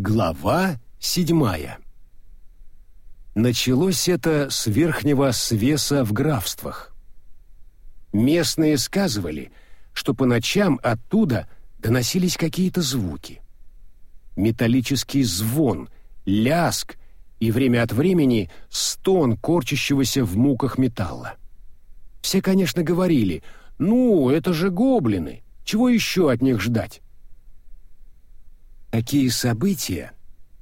Глава седьмая Началось это с верхнего свеса в графствах. Местные сказывали, что по ночам оттуда доносились какие-то звуки. Металлический звон, ляск и время от времени стон корчащегося в муках металла. Все, конечно, говорили, ну, это же гоблины, чего еще от них ждать? Такие события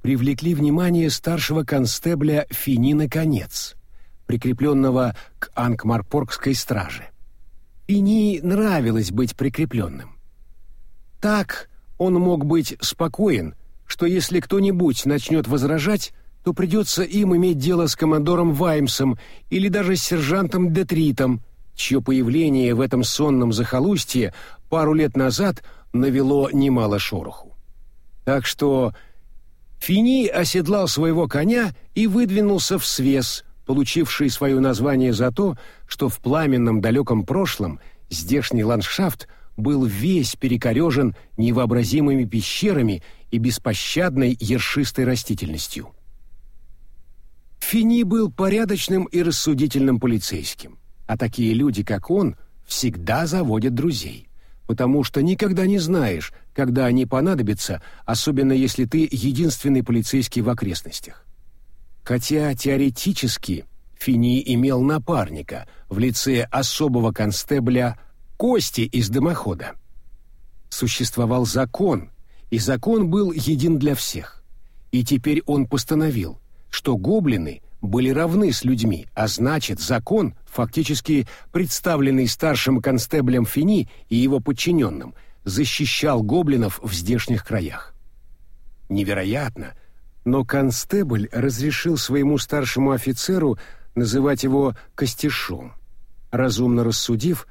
привлекли внимание старшего констебля Фини наконец, прикрепленного к Анкмарпоргской страже. Фини нравилось быть прикрепленным. Так он мог быть спокоен, что если кто-нибудь начнет возражать, то придется им иметь дело с командором Ваймсом или даже с сержантом Детритом, чье появление в этом сонном захолустье пару лет назад навело немало шороху. Так что Фини оседлал своего коня и выдвинулся в свес, получивший свое название за то, что в пламенном далеком прошлом здешний ландшафт был весь перекорежен невообразимыми пещерами и беспощадной ершистой растительностью. Фини был порядочным и рассудительным полицейским, а такие люди, как он, всегда заводят друзей потому что никогда не знаешь, когда они понадобятся, особенно если ты единственный полицейский в окрестностях. Хотя теоретически Фини имел напарника в лице особого констебля Кости из дымохода. Существовал закон, и закон был един для всех. И теперь он постановил, что гоблины были равны с людьми, а значит, закон, фактически представленный старшим констеблем Фини и его подчиненным, защищал гоблинов в здешних краях. Невероятно, но констебль разрешил своему старшему офицеру называть его «костешом», разумно рассудив,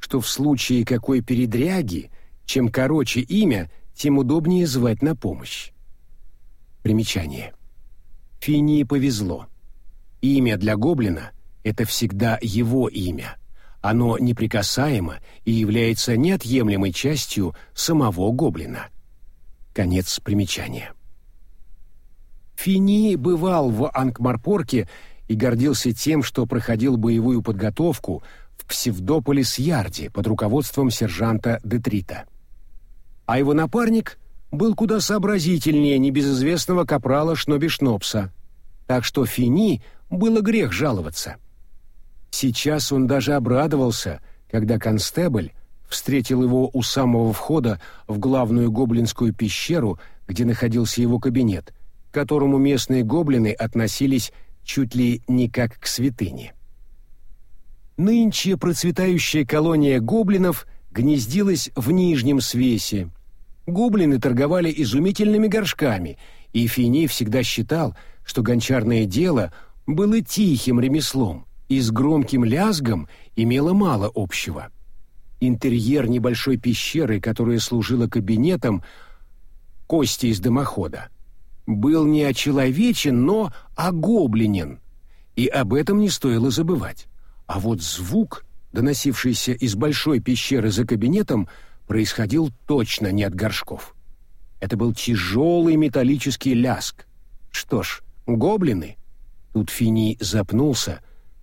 что в случае какой передряги, чем короче имя, тем удобнее звать на помощь. Примечание. Финии повезло. Имя для гоблина — это всегда его имя. Оно неприкасаемо и является неотъемлемой частью самого гоблина. Конец примечания. Фини бывал в Анкмарпорке и гордился тем, что проходил боевую подготовку в Псевдополис-Ярде под руководством сержанта Детрита. А его напарник был куда сообразительнее небезызвестного капрала Шноби Шнопса, так что Фини было грех жаловаться. Сейчас он даже обрадовался, когда констебль встретил его у самого входа в главную гоблинскую пещеру, где находился его кабинет, к которому местные гоблины относились чуть ли не как к святыне. Нынче процветающая колония гоблинов гнездилась в нижнем свесе. Гоблины торговали изумительными горшками, и Фини всегда считал, что гончарное дело — было тихим ремеслом и с громким лязгом имело мало общего. Интерьер небольшой пещеры, которая служила кабинетом кости из дымохода, был не очеловечен, но огобленен, и об этом не стоило забывать. А вот звук, доносившийся из большой пещеры за кабинетом, происходил точно не от горшков. Это был тяжелый металлический ляск. Что ж, гоблины Тут Фини запнулся,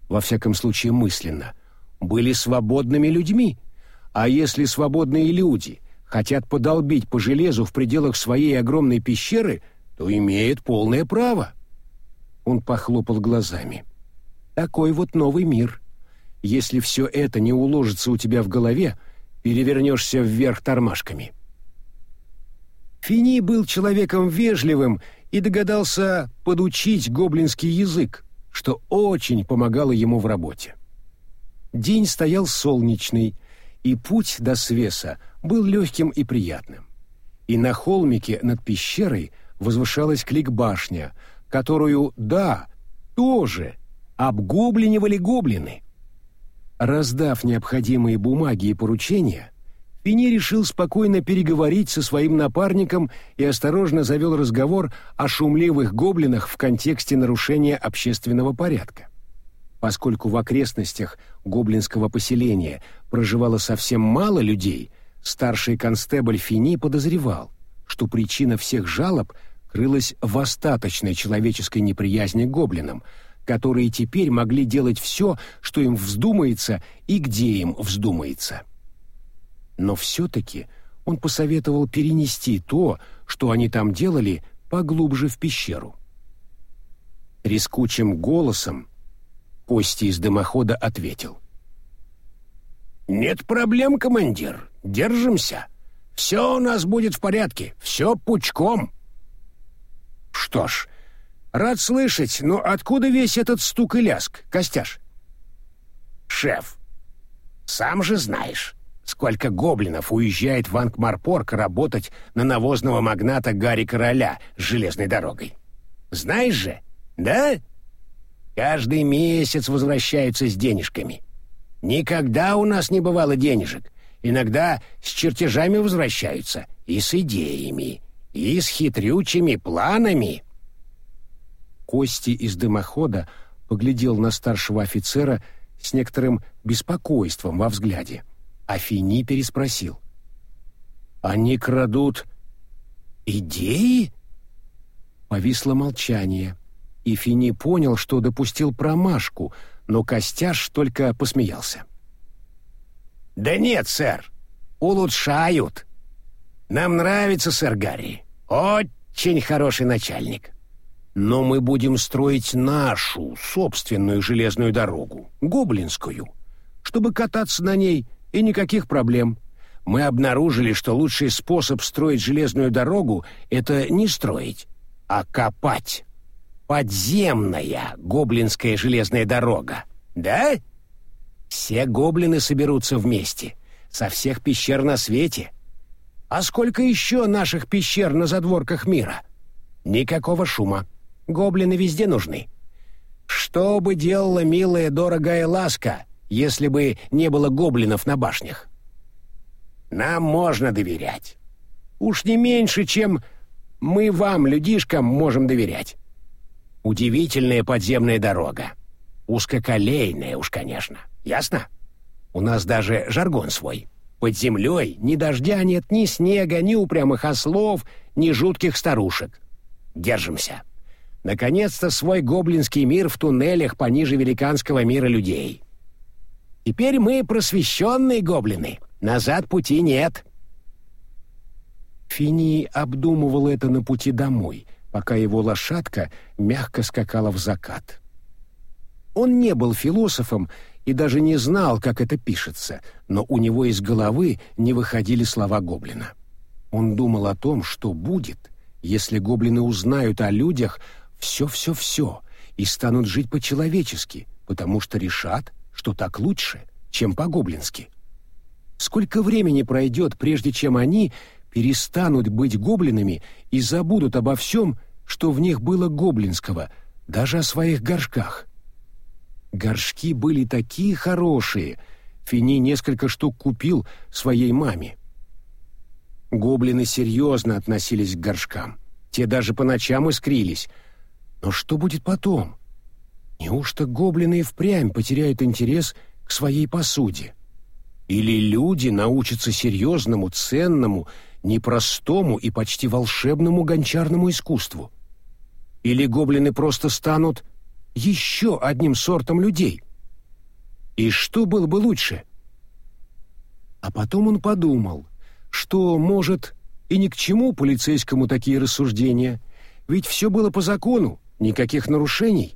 во всяком случае мысленно. Были свободными людьми. А если свободные люди хотят подолбить по железу в пределах своей огромной пещеры, то имеют полное право. Он похлопал глазами. Такой вот новый мир. Если все это не уложится у тебя в голове, перевернешься вверх тормашками. Фини был человеком вежливым и догадался подучить гоблинский язык, что очень помогало ему в работе. День стоял солнечный, и путь до свеса был легким и приятным. И на холмике над пещерой возвышалась клик-башня, которую, да, тоже обгоблинивали гоблины. Раздав необходимые бумаги и поручения, Пини решил спокойно переговорить со своим напарником и осторожно завел разговор о шумливых гоблинах в контексте нарушения общественного порядка. Поскольку в окрестностях гоблинского поселения проживало совсем мало людей, старший констебль Фини подозревал, что причина всех жалоб крылась в остаточной человеческой неприязни к гоблинам, которые теперь могли делать все, что им вздумается и где им вздумается. Но все-таки он посоветовал перенести то, что они там делали, поглубже в пещеру. Рискучим голосом Кости из дымохода ответил. «Нет проблем, командир. Держимся. Все у нас будет в порядке. Все пучком». «Что ж, рад слышать, но откуда весь этот стук и ляск, Костяш?» «Шеф, сам же знаешь, сколько гоблинов уезжает в Ангмарпорг работать на навозного магната Гарри Короля с железной дорогой. Знаешь же, да?» Каждый месяц возвращаются с денежками. Никогда у нас не бывало денежек. Иногда с чертежами возвращаются, и с идеями, и с хитрючими планами. Кости из дымохода поглядел на старшего офицера с некоторым беспокойством во взгляде. А Фини переспросил. «Они крадут идеи?» Повисло молчание и Фини понял, что допустил промашку, но Костяш только посмеялся. «Да нет, сэр, улучшают. Нам нравится сэр Гарри. Очень хороший начальник. Но мы будем строить нашу собственную железную дорогу, гоблинскую, чтобы кататься на ней и никаких проблем. Мы обнаружили, что лучший способ строить железную дорогу — это не строить, а копать» подземная гоблинская железная дорога, да? Все гоблины соберутся вместе, со всех пещер на свете. А сколько еще наших пещер на задворках мира? Никакого шума. Гоблины везде нужны. Что бы делала милая дорогая ласка, если бы не было гоблинов на башнях? Нам можно доверять. Уж не меньше, чем мы вам, людишкам, можем доверять. Удивительная подземная дорога. Узкоколейная уж, конечно. Ясно? У нас даже жаргон свой. Под землей ни дождя нет, ни снега, ни упрямых ослов, ни жутких старушек. Держимся. Наконец-то свой гоблинский мир в туннелях пониже великанского мира людей. Теперь мы просвещенные гоблины. Назад пути нет. Фини обдумывал это на пути домой — пока его лошадка мягко скакала в закат. Он не был философом и даже не знал, как это пишется, но у него из головы не выходили слова гоблина. Он думал о том, что будет, если гоблины узнают о людях все-все-все и станут жить по-человечески, потому что решат, что так лучше, чем по-гоблински. Сколько времени пройдет, прежде чем они перестанут быть гоблинами и забудут обо всем, что в них было гоблинского, даже о своих горшках. Горшки были такие хорошие, Фини несколько штук купил своей маме. Гоблины серьезно относились к горшкам, те даже по ночам искрились. Но что будет потом? Неужто гоблины и впрямь потеряют интерес к своей посуде? Или люди научатся серьезному, ценному, непростому и почти волшебному гончарному искусству? Или гоблины просто станут еще одним сортом людей? И что было бы лучше? А потом он подумал, что, может, и ни к чему полицейскому такие рассуждения, ведь все было по закону, никаких нарушений.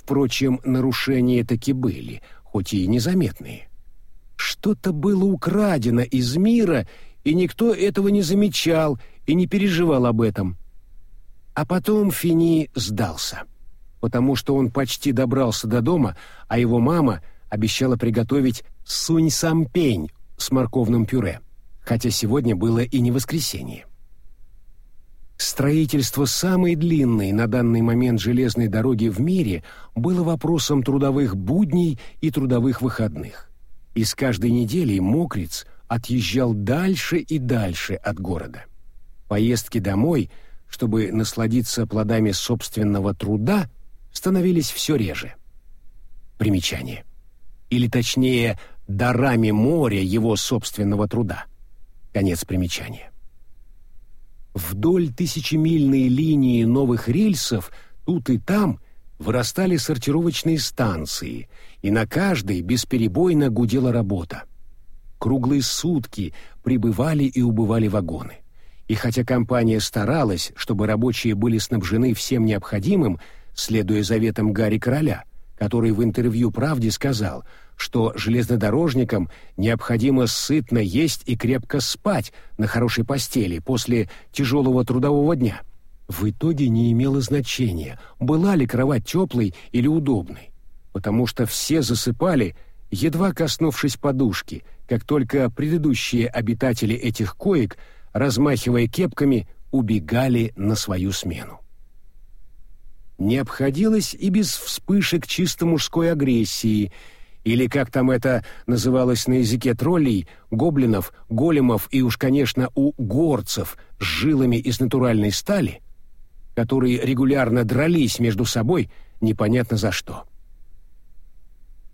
Впрочем, нарушения таки были, хоть и незаметные. Что-то было украдено из мира, и никто этого не замечал и не переживал об этом. А потом Фини сдался, потому что он почти добрался до дома, а его мама обещала приготовить сунь-сампень с морковным пюре, хотя сегодня было и не воскресенье. Строительство самой длинной на данный момент железной дороги в мире было вопросом трудовых будней и трудовых выходных. И с каждой неделей Мокриц отъезжал дальше и дальше от города. Поездки домой – чтобы насладиться плодами собственного труда, становились все реже. Примечание. Или точнее, дарами моря его собственного труда. Конец примечания. Вдоль тысячемильной линии новых рельсов тут и там вырастали сортировочные станции, и на каждой бесперебойно гудела работа. Круглые сутки прибывали и убывали вагоны. И хотя компания старалась, чтобы рабочие были снабжены всем необходимым, следуя заветам Гарри Короля, который в интервью «Правде» сказал, что железнодорожникам необходимо сытно есть и крепко спать на хорошей постели после тяжелого трудового дня. В итоге не имело значения, была ли кровать теплой или удобной, потому что все засыпали, едва коснувшись подушки, как только предыдущие обитатели этих коек, размахивая кепками, убегали на свою смену не обходилось и без вспышек чисто мужской агрессии, или, как там это называлось на языке троллей, гоблинов, големов и уж, конечно, у горцев с жилами из натуральной стали, которые регулярно дрались между собой непонятно за что.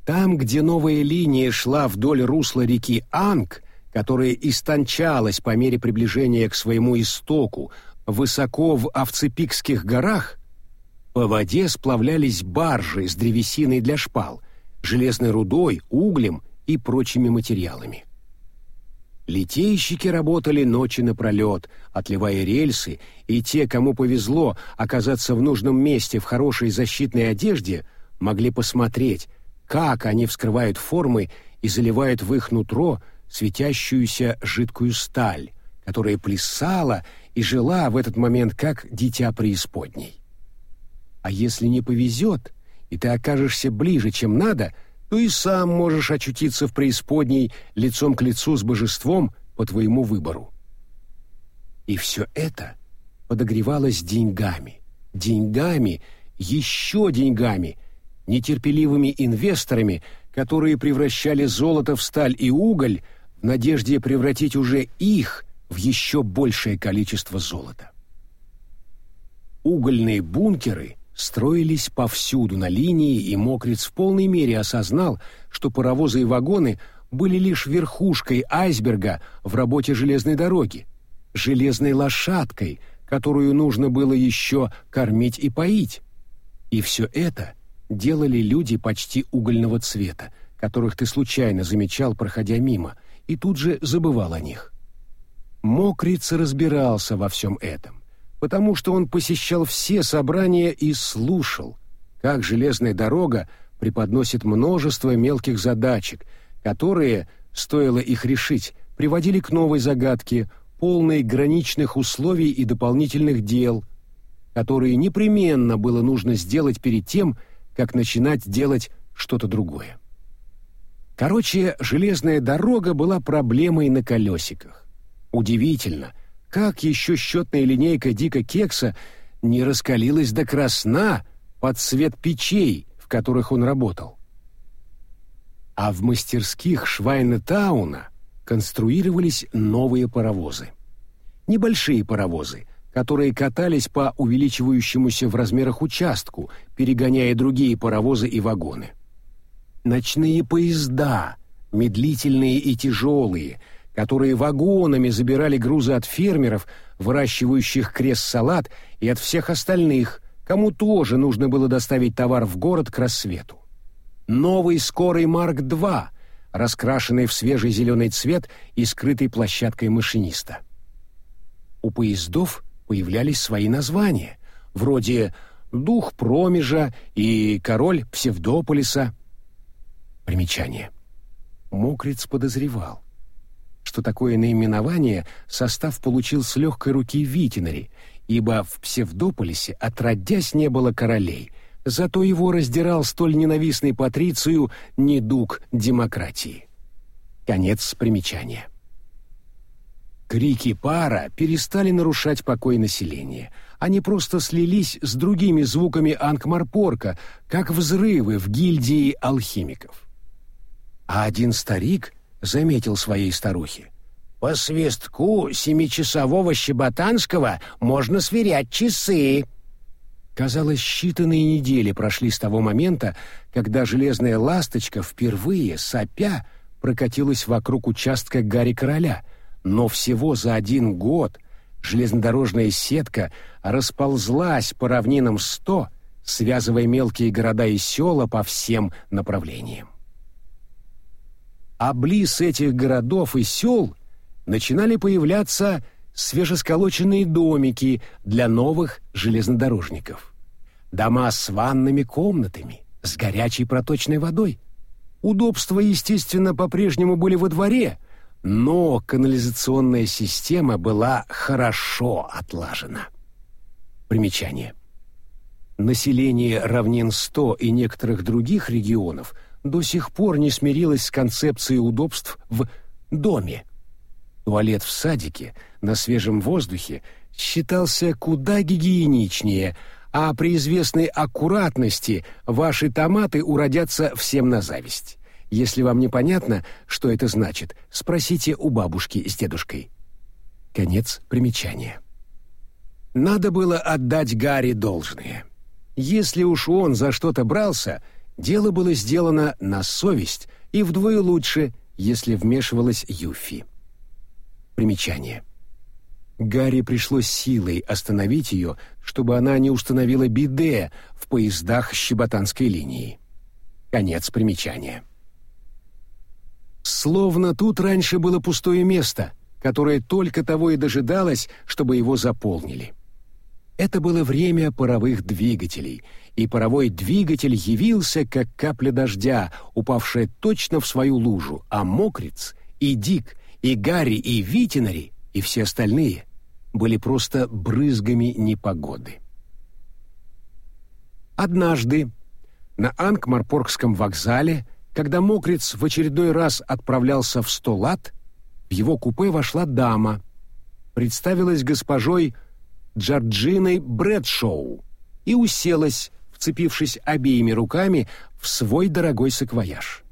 Там, где новая линия шла вдоль русла реки Анг, которая истончалась по мере приближения к своему истоку высоко в Овцепикских горах, по воде сплавлялись баржи с древесиной для шпал, железной рудой, углем и прочими материалами. Литейщики работали ночи напролет, отливая рельсы, и те, кому повезло оказаться в нужном месте в хорошей защитной одежде, могли посмотреть, как они вскрывают формы и заливают в их нутро светящуюся жидкую сталь, которая плясала и жила в этот момент как дитя преисподней. А если не повезет, и ты окажешься ближе, чем надо, то и сам можешь очутиться в преисподней лицом к лицу с божеством по твоему выбору. И все это подогревалось деньгами, деньгами, еще деньгами, нетерпеливыми инвесторами, которые превращали золото в сталь и уголь в надежде превратить уже их в еще большее количество золота. Угольные бункеры строились повсюду на линии, и Мокриц в полной мере осознал, что паровозы и вагоны были лишь верхушкой айсберга в работе железной дороги, железной лошадкой, которую нужно было еще кормить и поить. И все это делали люди почти угольного цвета, которых ты случайно замечал, проходя мимо, и тут же забывал о них. Мокриц разбирался во всем этом потому что он посещал все собрания и слушал, как железная дорога преподносит множество мелких задачек, которые, стоило их решить, приводили к новой загадке, полной граничных условий и дополнительных дел, которые непременно было нужно сделать перед тем, как начинать делать что-то другое. Короче, железная дорога была проблемой на колесиках. Удивительно — как еще счетная линейка Дика Кекса не раскалилась до красна под цвет печей, в которых он работал. А в мастерских Швайнетауна конструировались новые паровозы. Небольшие паровозы, которые катались по увеличивающемуся в размерах участку, перегоняя другие паровозы и вагоны. Ночные поезда, медлительные и тяжелые — которые вагонами забирали грузы от фермеров, выращивающих крест-салат, и от всех остальных, кому тоже нужно было доставить товар в город к рассвету. Новый скорый Марк-2, раскрашенный в свежий зеленый цвет и скрытый площадкой машиниста. У поездов появлялись свои названия, вроде «Дух Промежа» и «Король Псевдополиса». Примечание. Мокриц подозревал что такое наименование состав получил с легкой руки Витинари, ибо в Псевдополисе отродясь не было королей, зато его раздирал столь ненавистный патрицию недуг демократии. Конец примечания. Крики пара перестали нарушать покой населения. Они просто слились с другими звуками Ангмарпорка, как взрывы в гильдии алхимиков. А один старик заметил своей старухе. «По свистку семичасового щеботанского можно сверять часы». Казалось, считанные недели прошли с того момента, когда железная ласточка впервые, сопя, прокатилась вокруг участка Гарри Короля, но всего за один год железнодорожная сетка расползлась по равнинам сто, связывая мелкие города и села по всем направлениям. А близ этих городов и сел начинали появляться свежесколоченные домики для новых железнодорожников. Дома с ванными комнатами, с горячей проточной водой. Удобства, естественно, по-прежнему были во дворе, но канализационная система была хорошо отлажена. Примечание. Население равнин 100 и некоторых других регионов до сих пор не смирилось с концепцией удобств в доме. Туалет в садике на свежем воздухе считался куда гигиеничнее, а при известной аккуратности ваши томаты уродятся всем на зависть. Если вам непонятно, что это значит, спросите у бабушки с дедушкой. Конец примечания. Надо было отдать Гарри должное. Если уж он за что-то брался, дело было сделано на совесть и вдвое лучше, если вмешивалась Юфи. Примечание. Гарри пришлось силой остановить ее, чтобы она не установила биде в поездах Щеботанской линии. Конец примечания. Словно тут раньше было пустое место, которое только того и дожидалось, чтобы его заполнили. Это было время паровых двигателей, и паровой двигатель явился, как капля дождя, упавшая точно в свою лужу, а мокриц и Дик, и Гарри, и Витинари, и все остальные были просто брызгами непогоды. Однажды на Анкмарпоргском вокзале когда Мокриц в очередной раз отправлялся в сто лат, в его купе вошла дама, представилась госпожой Джорджиной Брэдшоу и уселась, вцепившись обеими руками в свой дорогой саквояж.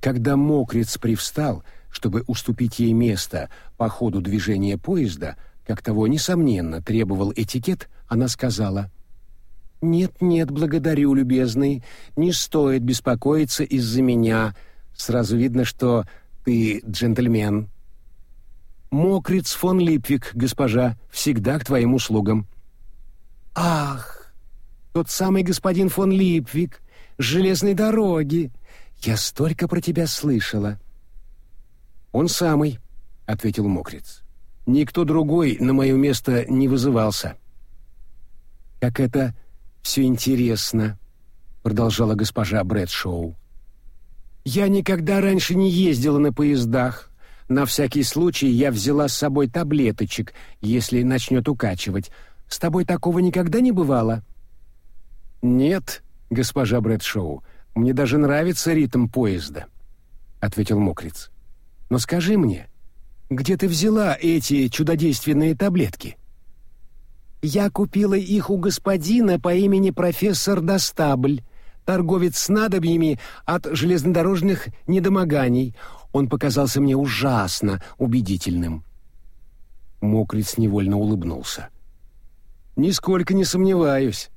Когда Мокриц привстал, чтобы уступить ей место по ходу движения поезда, как того, несомненно, требовал этикет, она сказала — «Нет-нет, благодарю, любезный, не стоит беспокоиться из-за меня. Сразу видно, что ты джентльмен». «Мокриц фон Липвик, госпожа, всегда к твоим услугам». «Ах, тот самый господин фон Липвик, с железной дороги. Я столько про тебя слышала». «Он самый», — ответил Мокриц. «Никто другой на мое место не вызывался». «Как это все интересно», — продолжала госпожа Брэдшоу. «Я никогда раньше не ездила на поездах. На всякий случай я взяла с собой таблеточек, если начнет укачивать. С тобой такого никогда не бывало?» «Нет, госпожа Брэдшоу, мне даже нравится ритм поезда», — ответил Мокриц. «Но скажи мне, где ты взяла эти чудодейственные таблетки?» Я купила их у господина по имени профессор Достабль, торговец снадобьями от железнодорожных недомоганий. Он показался мне ужасно убедительным. Мокриц невольно улыбнулся. «Нисколько не сомневаюсь.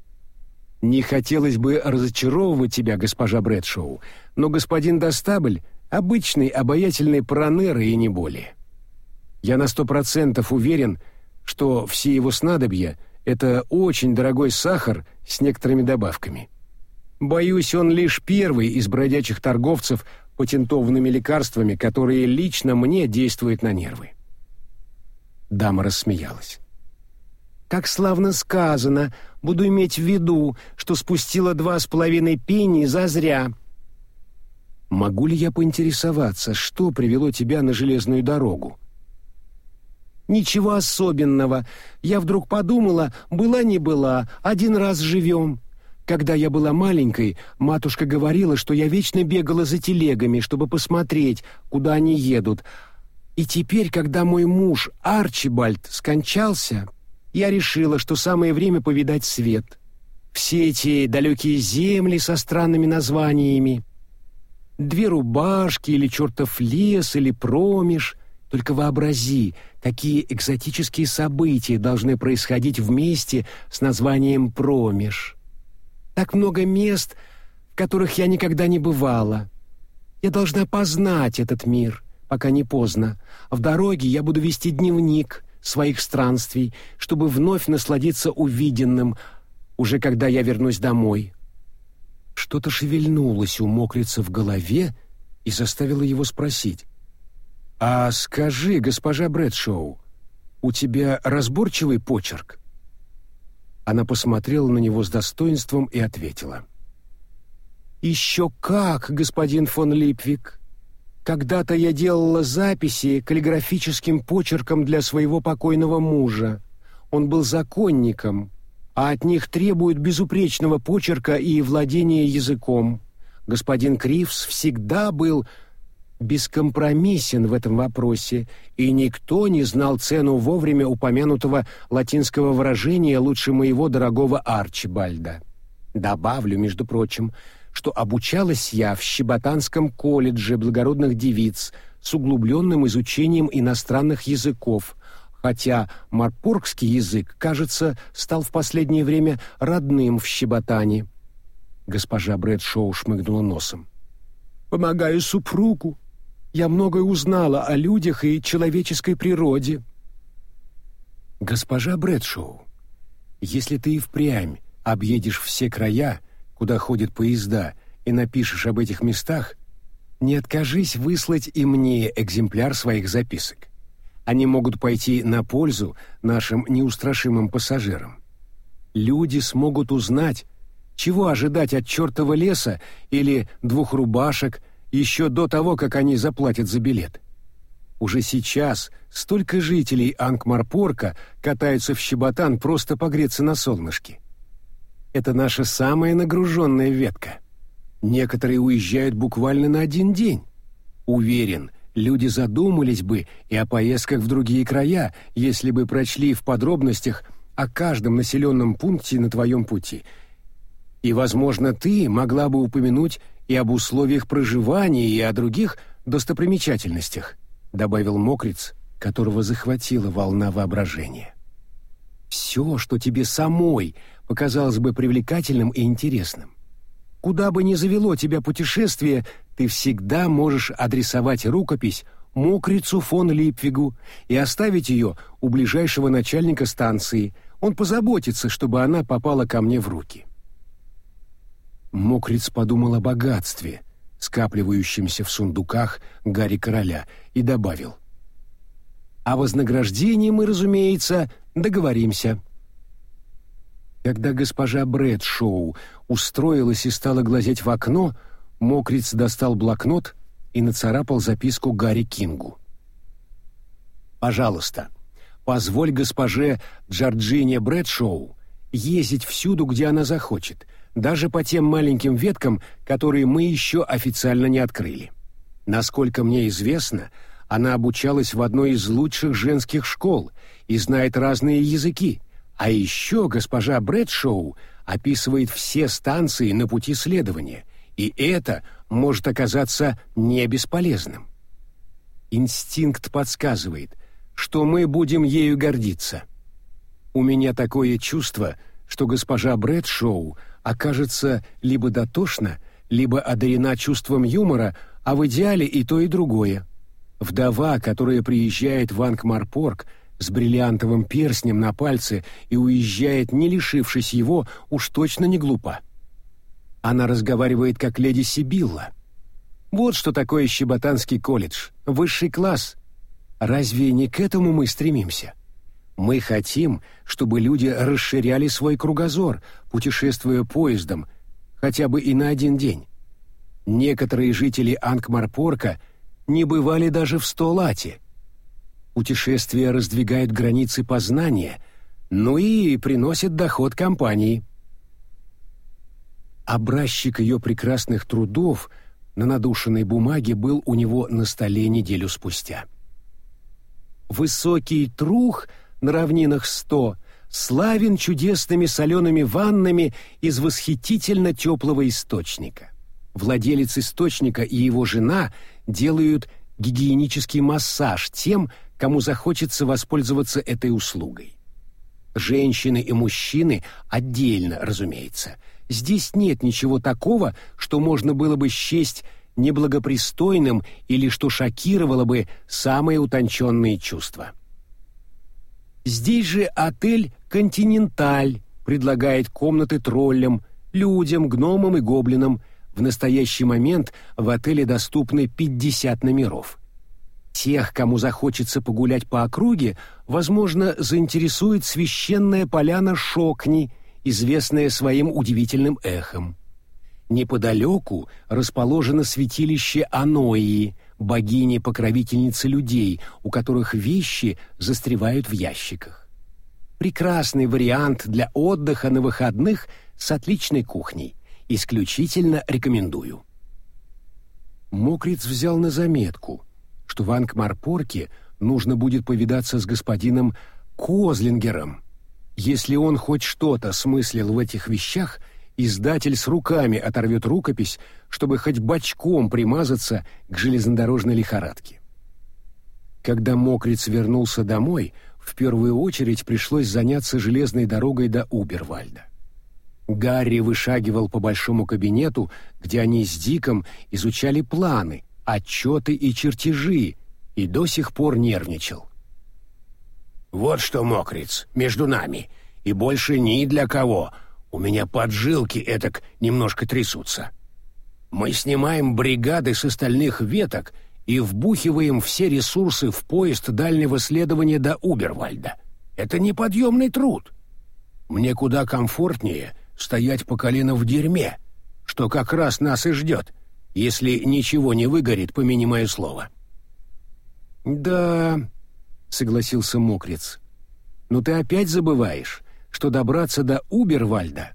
Не хотелось бы разочаровывать тебя, госпожа Брэдшоу, но господин Достабль — обычный обаятельный пронер и не более. Я на сто процентов уверен, что все его снадобья — это очень дорогой сахар с некоторыми добавками. Боюсь, он лишь первый из бродячих торговцев патентованными лекарствами, которые лично мне действуют на нервы. Дама рассмеялась. «Как славно сказано! Буду иметь в виду, что спустила два с половиной пенни зазря». «Могу ли я поинтересоваться, что привело тебя на железную дорогу?» Ничего особенного. Я вдруг подумала, была не была, один раз живем. Когда я была маленькой, матушка говорила, что я вечно бегала за телегами, чтобы посмотреть, куда они едут. И теперь, когда мой муж Арчибальд скончался, я решила, что самое время повидать свет. Все эти далекие земли со странными названиями. Две рубашки или чертов лес или промеж. Только вообрази, какие экзотические события должны происходить вместе с названием «Промеж». Так много мест, в которых я никогда не бывала. Я должна познать этот мир, пока не поздно. В дороге я буду вести дневник, своих странствий, чтобы вновь насладиться увиденным, уже когда я вернусь домой. Что-то шевельнулось у мокрица в голове и заставило его спросить. «А скажи, госпожа Брэдшоу, у тебя разборчивый почерк?» Она посмотрела на него с достоинством и ответила. «Еще как, господин фон Липвик! Когда-то я делала записи каллиграфическим почерком для своего покойного мужа. Он был законником, а от них требуют безупречного почерка и владения языком. Господин Кривс всегда был бескомпромиссен в этом вопросе, и никто не знал цену вовремя упомянутого латинского выражения лучше моего дорогого Арчибальда. Добавлю, между прочим, что обучалась я в Щеботанском колледже благородных девиц с углубленным изучением иностранных языков, хотя марпургский язык, кажется, стал в последнее время родным в Щеботане. Госпожа Брэдшоу шмыгнула носом. «Помогаю супругу. Я многое узнала о людях и человеческой природе». «Госпожа Брэдшоу, если ты и впрямь объедешь все края, куда ходят поезда, и напишешь об этих местах, не откажись выслать и мне экземпляр своих записок. Они могут пойти на пользу нашим неустрашимым пассажирам. Люди смогут узнать, чего ожидать от чертова леса или двух рубашек еще до того, как они заплатят за билет. Уже сейчас столько жителей Ангмарпорка катаются в Щеботан просто погреться на солнышке. Это наша самая нагруженная ветка. Некоторые уезжают буквально на один день. Уверен, люди задумались бы и о поездках в другие края, если бы прочли в подробностях о каждом населенном пункте на твоем пути. И, возможно, ты могла бы упомянуть и об условиях проживания, и о других достопримечательностях», добавил Мокриц, которого захватила волна воображения. «Все, что тебе самой показалось бы привлекательным и интересным. Куда бы ни завело тебя путешествие, ты всегда можешь адресовать рукопись Мокрицу фон Липвигу и оставить ее у ближайшего начальника станции. Он позаботится, чтобы она попала ко мне в руки. Мокриц подумал о богатстве, скапливающемся в сундуках Гарри Короля, и добавил. «О вознаграждении мы, разумеется, договоримся». Когда госпожа Брэдшоу устроилась и стала глазеть в окно, Мокриц достал блокнот и нацарапал записку Гарри Кингу. «Пожалуйста, позволь госпоже Джорджине Брэдшоу ездить всюду, где она захочет, даже по тем маленьким веткам, которые мы еще официально не открыли. Насколько мне известно, она обучалась в одной из лучших женских школ и знает разные языки, а еще госпожа Брэдшоу описывает все станции на пути следования, и это может оказаться не бесполезным. Инстинкт подсказывает, что мы будем ею гордиться. У меня такое чувство, что госпожа Брэдшоу окажется либо дотошна, либо одарена чувством юмора, а в идеале и то, и другое. Вдова, которая приезжает в Ангмарпорг – с бриллиантовым перстнем на пальце и уезжает, не лишившись его, уж точно не глупа. Она разговаривает как леди Сибилла. Вот что такое Щеботанский колледж, высший класс. Разве не к этому мы стремимся? Мы хотим, чтобы люди расширяли свой кругозор, путешествуя поездом, хотя бы и на один день. Некоторые жители Ангмарпорка не бывали даже в Столате, Путешествия раздвигают границы познания, ну и приносят доход компании. Образчик ее прекрасных трудов на надушенной бумаге был у него на столе неделю спустя. Высокий трух на равнинах сто славен чудесными солеными ваннами из восхитительно теплого источника. Владелец источника и его жена делают гигиенический массаж тем, кому захочется воспользоваться этой услугой. Женщины и мужчины отдельно, разумеется. Здесь нет ничего такого, что можно было бы счесть неблагопристойным или что шокировало бы самые утонченные чувства. Здесь же отель «Континенталь» предлагает комнаты троллям, людям, гномам и гоблинам. В настоящий момент в отеле доступны 50 номеров. Тех, кому захочется погулять по округе, возможно, заинтересует священная поляна Шокни, известная своим удивительным эхом. Неподалеку расположено святилище Аноии, богини-покровительницы людей, у которых вещи застревают в ящиках. Прекрасный вариант для отдыха на выходных с отличной кухней. Исключительно рекомендую. Мокриц взял на заметку, что в Ангмарпорке нужно будет повидаться с господином Козлингером. Если он хоть что-то смыслил в этих вещах – издатель с руками оторвет рукопись, чтобы хоть бочком примазаться к железнодорожной лихорадке. Когда Мокриц вернулся домой, в первую очередь пришлось заняться железной дорогой до Убервальда. Гарри вышагивал по большому кабинету, где они с Диком изучали планы, отчеты и чертежи, и до сих пор нервничал. «Вот что, Мокриц, между нами, и больше ни для кого», у меня поджилки этак немножко трясутся. Мы снимаем бригады с остальных веток и вбухиваем все ресурсы в поезд дальнего следования до Убервальда. Это неподъемный труд. Мне куда комфортнее стоять по колено в дерьме, что как раз нас и ждет, если ничего не выгорит, помяни мое слово. «Да», — согласился Мокриц, — «но ты опять забываешь, что добраться до Убервальда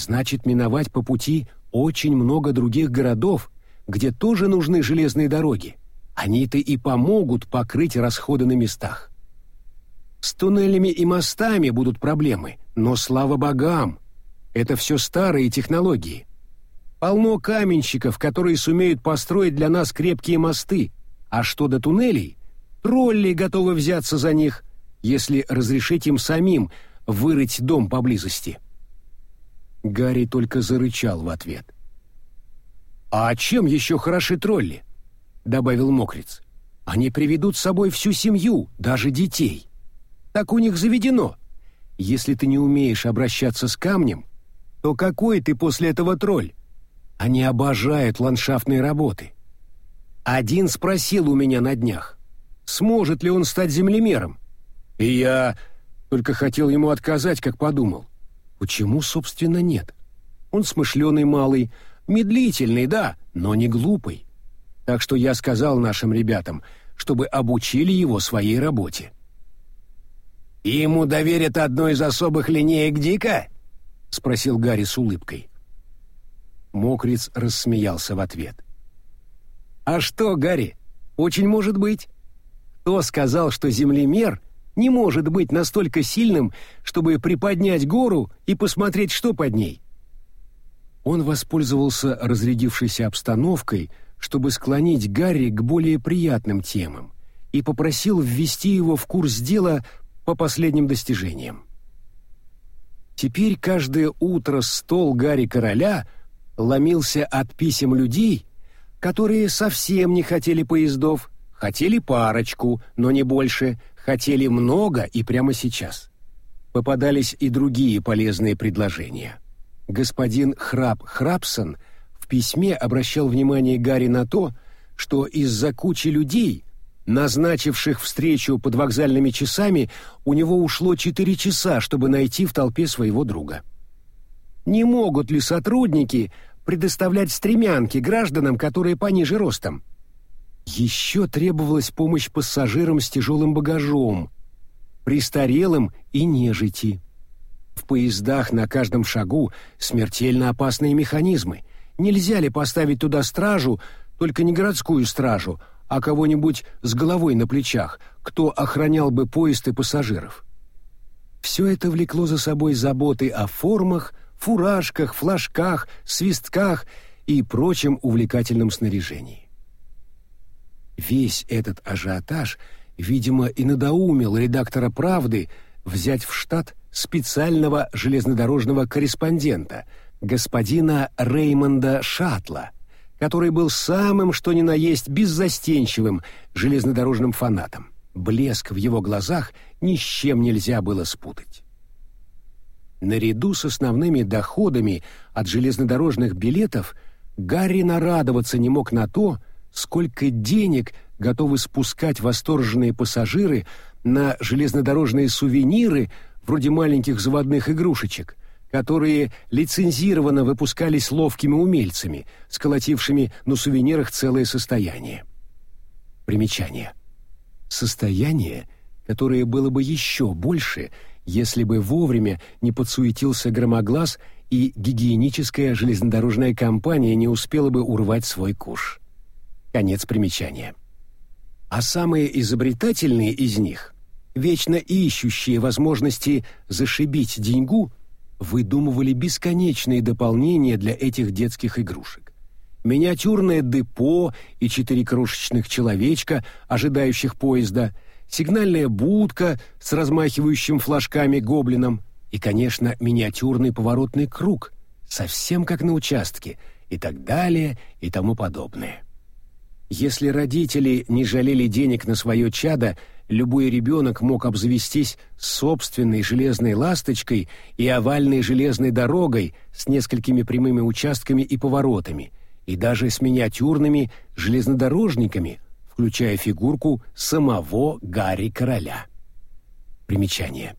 значит миновать по пути очень много других городов, где тоже нужны железные дороги. Они-то и помогут покрыть расходы на местах. С туннелями и мостами будут проблемы, но слава богам, это все старые технологии. Полно каменщиков, которые сумеют построить для нас крепкие мосты, а что до туннелей, тролли готовы взяться за них, если разрешить им самим вырыть дом поблизости. Гарри только зарычал в ответ. «А чем еще хороши тролли?» — добавил Мокриц. «Они приведут с собой всю семью, даже детей. Так у них заведено. Если ты не умеешь обращаться с камнем, то какой ты после этого тролль? Они обожают ландшафтные работы. Один спросил у меня на днях, сможет ли он стать землемером. И я только хотел ему отказать, как подумал. Почему, собственно, нет? Он смышленый малый, медлительный, да, но не глупый. Так что я сказал нашим ребятам, чтобы обучили его своей работе. «И ему доверят одну из особых линеек Дика?» — спросил Гарри с улыбкой. Мокриц рассмеялся в ответ. «А что, Гарри, очень может быть. Кто сказал, что землемер не может быть настолько сильным, чтобы приподнять гору и посмотреть, что под ней. Он воспользовался разрядившейся обстановкой, чтобы склонить Гарри к более приятным темам, и попросил ввести его в курс дела по последним достижениям. Теперь каждое утро стол Гарри Короля ломился от писем людей, которые совсем не хотели поездов, хотели парочку, но не больше, Хотели много и прямо сейчас. Попадались и другие полезные предложения. Господин Храб Храбсон в письме обращал внимание Гарри на то, что из-за кучи людей, назначивших встречу под вокзальными часами, у него ушло четыре часа, чтобы найти в толпе своего друга. Не могут ли сотрудники предоставлять стремянки гражданам, которые пониже ростом? Еще требовалась помощь пассажирам с тяжелым багажом, престарелым и нежити. В поездах на каждом шагу смертельно опасные механизмы. Нельзя ли поставить туда стражу, только не городскую стражу, а кого-нибудь с головой на плечах, кто охранял бы поезд и пассажиров? Все это влекло за собой заботы о формах, фуражках, флажках, свистках и прочем увлекательном снаряжении. Весь этот ажиотаж, видимо, и надоумил редактора «Правды» взять в штат специального железнодорожного корреспондента, господина Реймонда Шатла, который был самым что ни на есть беззастенчивым железнодорожным фанатом. блеск в его глазах ни с чем нельзя было спутать. Наряду с основными доходами от железнодорожных билетов Гарри нарадоваться не мог на то, сколько денег готовы спускать восторженные пассажиры на железнодорожные сувениры вроде маленьких заводных игрушечек, которые лицензированно выпускались ловкими умельцами, сколотившими на сувенирах целое состояние. Примечание. Состояние, которое было бы еще больше, если бы вовремя не подсуетился громоглаз и гигиеническая железнодорожная компания не успела бы урвать свой куш. Конец примечания. А самые изобретательные из них, вечно ищущие возможности зашибить деньгу, выдумывали бесконечные дополнения для этих детских игрушек. Миниатюрное депо и четыре крошечных человечка, ожидающих поезда, сигнальная будка с размахивающим флажками гоблином и, конечно, миниатюрный поворотный круг, совсем как на участке, и так далее, и тому подобное. Если родители не жалели денег на свое чадо, любой ребенок мог обзавестись собственной железной ласточкой и овальной железной дорогой с несколькими прямыми участками и поворотами, и даже с миниатюрными железнодорожниками, включая фигурку самого Гарри Короля. Примечание.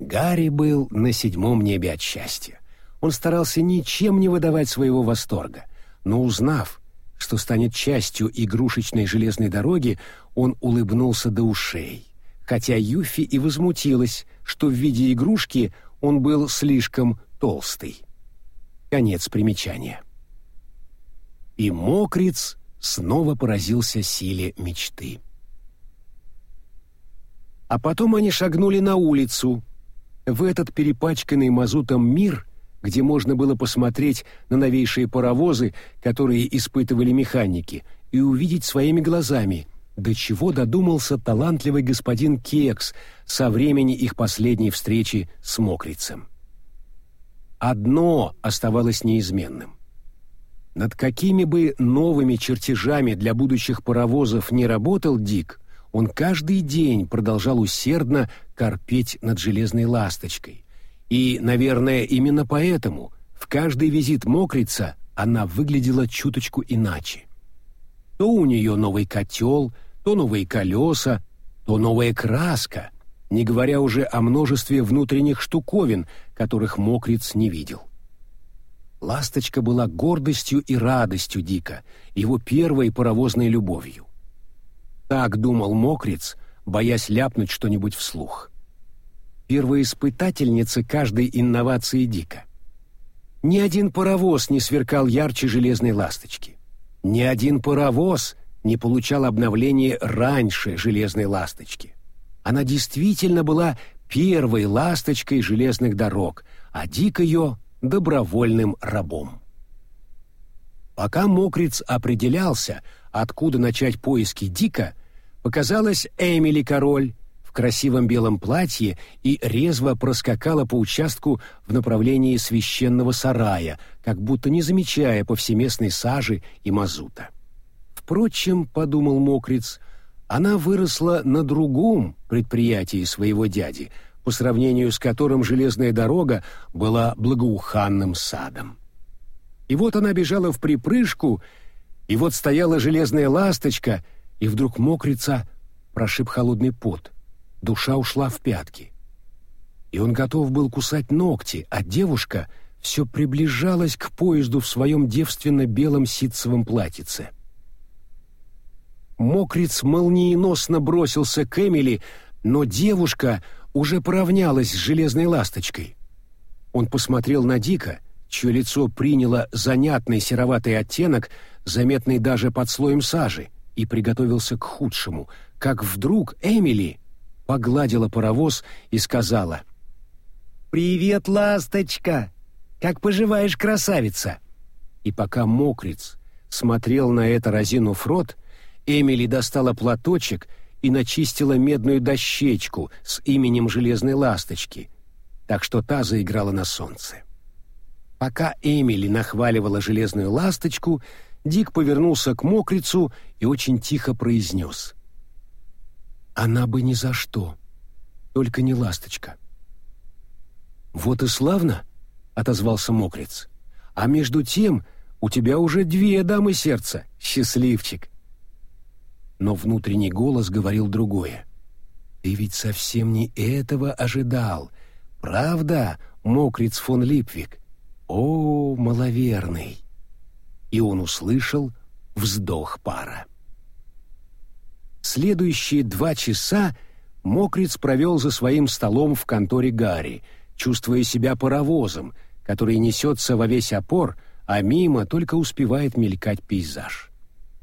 Гарри был на седьмом небе от счастья. Он старался ничем не выдавать своего восторга, но узнав, что станет частью игрушечной железной дороги, он улыбнулся до ушей. Хотя Юфи и возмутилась, что в виде игрушки он был слишком толстый. Конец примечания. И мокриц снова поразился силе мечты. А потом они шагнули на улицу. В этот перепачканный мазутом мир — где можно было посмотреть на новейшие паровозы, которые испытывали механики, и увидеть своими глазами, до чего додумался талантливый господин Кекс со времени их последней встречи с Мокрицем. Одно оставалось неизменным. Над какими бы новыми чертежами для будущих паровозов не работал Дик, он каждый день продолжал усердно корпеть над железной ласточкой, и, наверное, именно поэтому в каждый визит мокрица она выглядела чуточку иначе. То у нее новый котел, то новые колеса, то новая краска, не говоря уже о множестве внутренних штуковин, которых мокриц не видел. Ласточка была гордостью и радостью Дика, его первой паровозной любовью. Так думал мокриц, боясь ляпнуть что-нибудь вслух первоиспытательница каждой инновации Дика. Ни один паровоз не сверкал ярче железной ласточки. Ни один паровоз не получал обновления раньше железной ласточки. Она действительно была первой ласточкой железных дорог, а Дик ее — добровольным рабом. Пока Мокриц определялся, откуда начать поиски Дика, показалась Эмили Король, красивом белом платье и резво проскакала по участку в направлении священного сарая, как будто не замечая повсеместной сажи и мазута. Впрочем, подумал Мокриц, она выросла на другом предприятии своего дяди, по сравнению с которым железная дорога была благоуханным садом. И вот она бежала в припрыжку, и вот стояла железная ласточка, и вдруг мокрица прошиб холодный пот душа ушла в пятки. И он готов был кусать ногти, а девушка все приближалась к поезду в своем девственно-белом ситцевом платьице. Мокриц молниеносно бросился к Эмили, но девушка уже поравнялась с железной ласточкой. Он посмотрел на Дика, чье лицо приняло занятный сероватый оттенок, заметный даже под слоем сажи, и приготовился к худшему, как вдруг Эмили погладила паровоз и сказала «Привет, ласточка! Как поживаешь, красавица?» И пока мокриц смотрел на это разинув рот, Эмили достала платочек и начистила медную дощечку с именем железной ласточки, так что та заиграла на солнце. Пока Эмили нахваливала железную ласточку, Дик повернулся к мокрицу и очень тихо произнес — Она бы ни за что. Только не ласточка. «Вот и славно», — отозвался мокрец. «А между тем у тебя уже две дамы сердца, счастливчик». Но внутренний голос говорил другое. «Ты ведь совсем не этого ожидал. Правда, мокрец фон Липвик? О, маловерный!» И он услышал вздох пара. Следующие два часа Мокриц провел за своим столом в конторе Гарри, чувствуя себя паровозом, который несется во весь опор, а мимо только успевает мелькать пейзаж.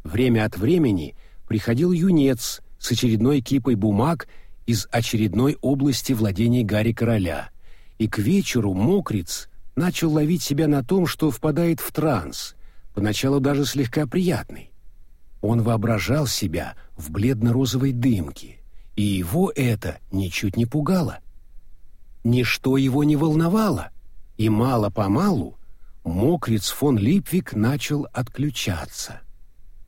Время от времени приходил юнец с очередной кипой бумаг из очередной области владений Гарри Короля, и к вечеру Мокриц начал ловить себя на том, что впадает в транс, поначалу даже слегка приятный. Он воображал себя в бледно-розовой дымке, и его это ничуть не пугало. Ничто его не волновало, и мало-помалу мокрец фон Липвик начал отключаться.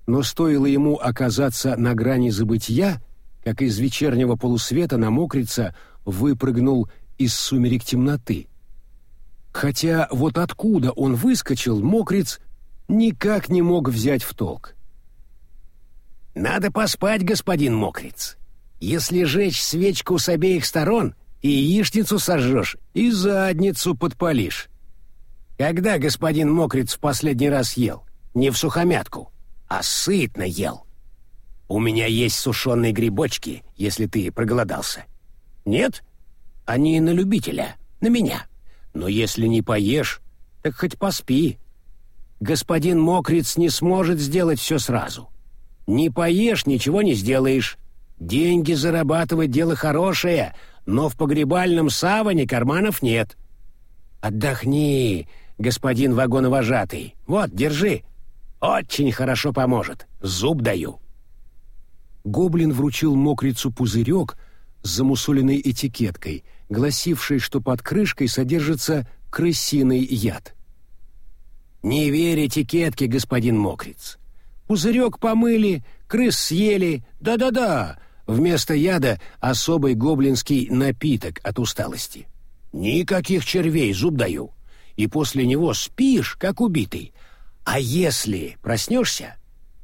Но стоило ему оказаться на грани забытия, как из вечернего полусвета на мокрица выпрыгнул из сумерек темноты. Хотя вот откуда он выскочил, мокрец никак не мог взять в толк. «Надо поспать, господин Мокриц. Если жечь свечку с обеих сторон, и яичницу сожжешь, и задницу подпалишь. Когда господин Мокриц в последний раз ел? Не в сухомятку, а сытно ел. У меня есть сушеные грибочки, если ты проголодался. Нет? Они на любителя, на меня. Но если не поешь, так хоть поспи. Господин Мокриц не сможет сделать все сразу. Не поешь, ничего не сделаешь. Деньги зарабатывать дело хорошее, но в погребальном саване карманов нет. Отдохни, господин вагоновожатый. Вот, держи. Очень хорошо поможет. Зуб даю. Гоблин вручил мокрицу пузырек с замусоленной этикеткой, гласившей, что под крышкой содержится крысиный яд. «Не верь этикетке, господин мокриц. Пузырек помыли, крыс съели, да-да-да, вместо яда особый гоблинский напиток от усталости. Никаких червей, зуб даю. И после него спишь, как убитый. А если проснешься,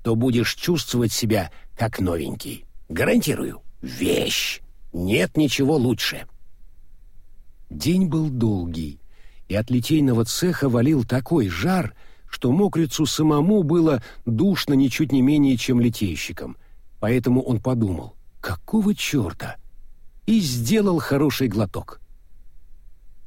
то будешь чувствовать себя как новенький. Гарантирую. Вещь. Нет ничего лучше. День был долгий, и от литейного цеха валил такой жар — что мокрицу самому было душно ничуть не менее, чем литейщикам. Поэтому он подумал, какого черта? И сделал хороший глоток.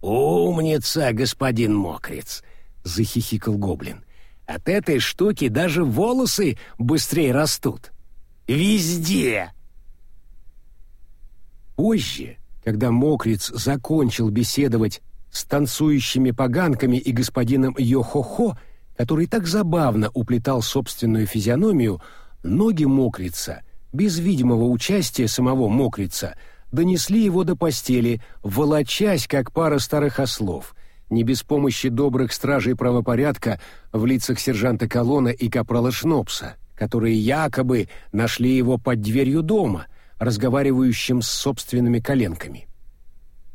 «Умница, господин мокриц!» — захихикал гоблин. «От этой штуки даже волосы быстрее растут. Везде!» Позже, когда мокриц закончил беседовать с танцующими поганками и господином Йо-Хо-Хо, который так забавно уплетал собственную физиономию, ноги мокрица, без видимого участия самого мокрица, донесли его до постели, волочась, как пара старых ослов, не без помощи добрых стражей правопорядка в лицах сержанта Колона и капрала Шнопса, которые якобы нашли его под дверью дома, разговаривающим с собственными коленками.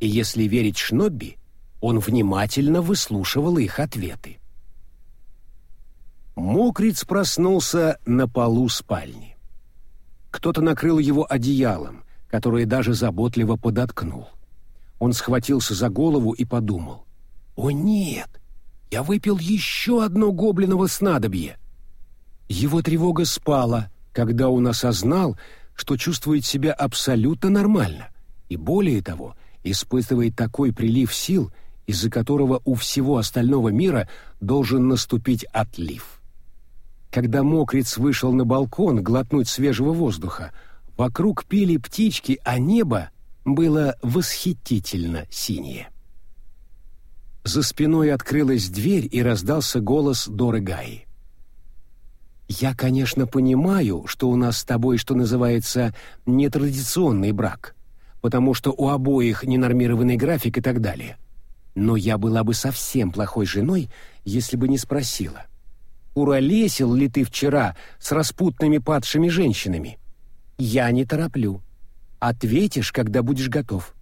И если верить Шнобби, он внимательно выслушивал их ответы. Мокриц проснулся на полу спальни. Кто-то накрыл его одеялом, которое даже заботливо подоткнул. Он схватился за голову и подумал. «О нет! Я выпил еще одно гоблиново снадобье!» Его тревога спала, когда он осознал, что чувствует себя абсолютно нормально, и более того, испытывает такой прилив сил, из-за которого у всего остального мира должен наступить отлив. Когда мокриц вышел на балкон глотнуть свежего воздуха, вокруг пели птички, а небо было восхитительно синее. За спиной открылась дверь и раздался голос Доры Гаи. «Я, конечно, понимаю, что у нас с тобой, что называется, нетрадиционный брак, потому что у обоих ненормированный график и так далее. Но я была бы совсем плохой женой, если бы не спросила — уролесил ли ты вчера с распутными падшими женщинами? Я не тороплю. Ответишь, когда будешь готов».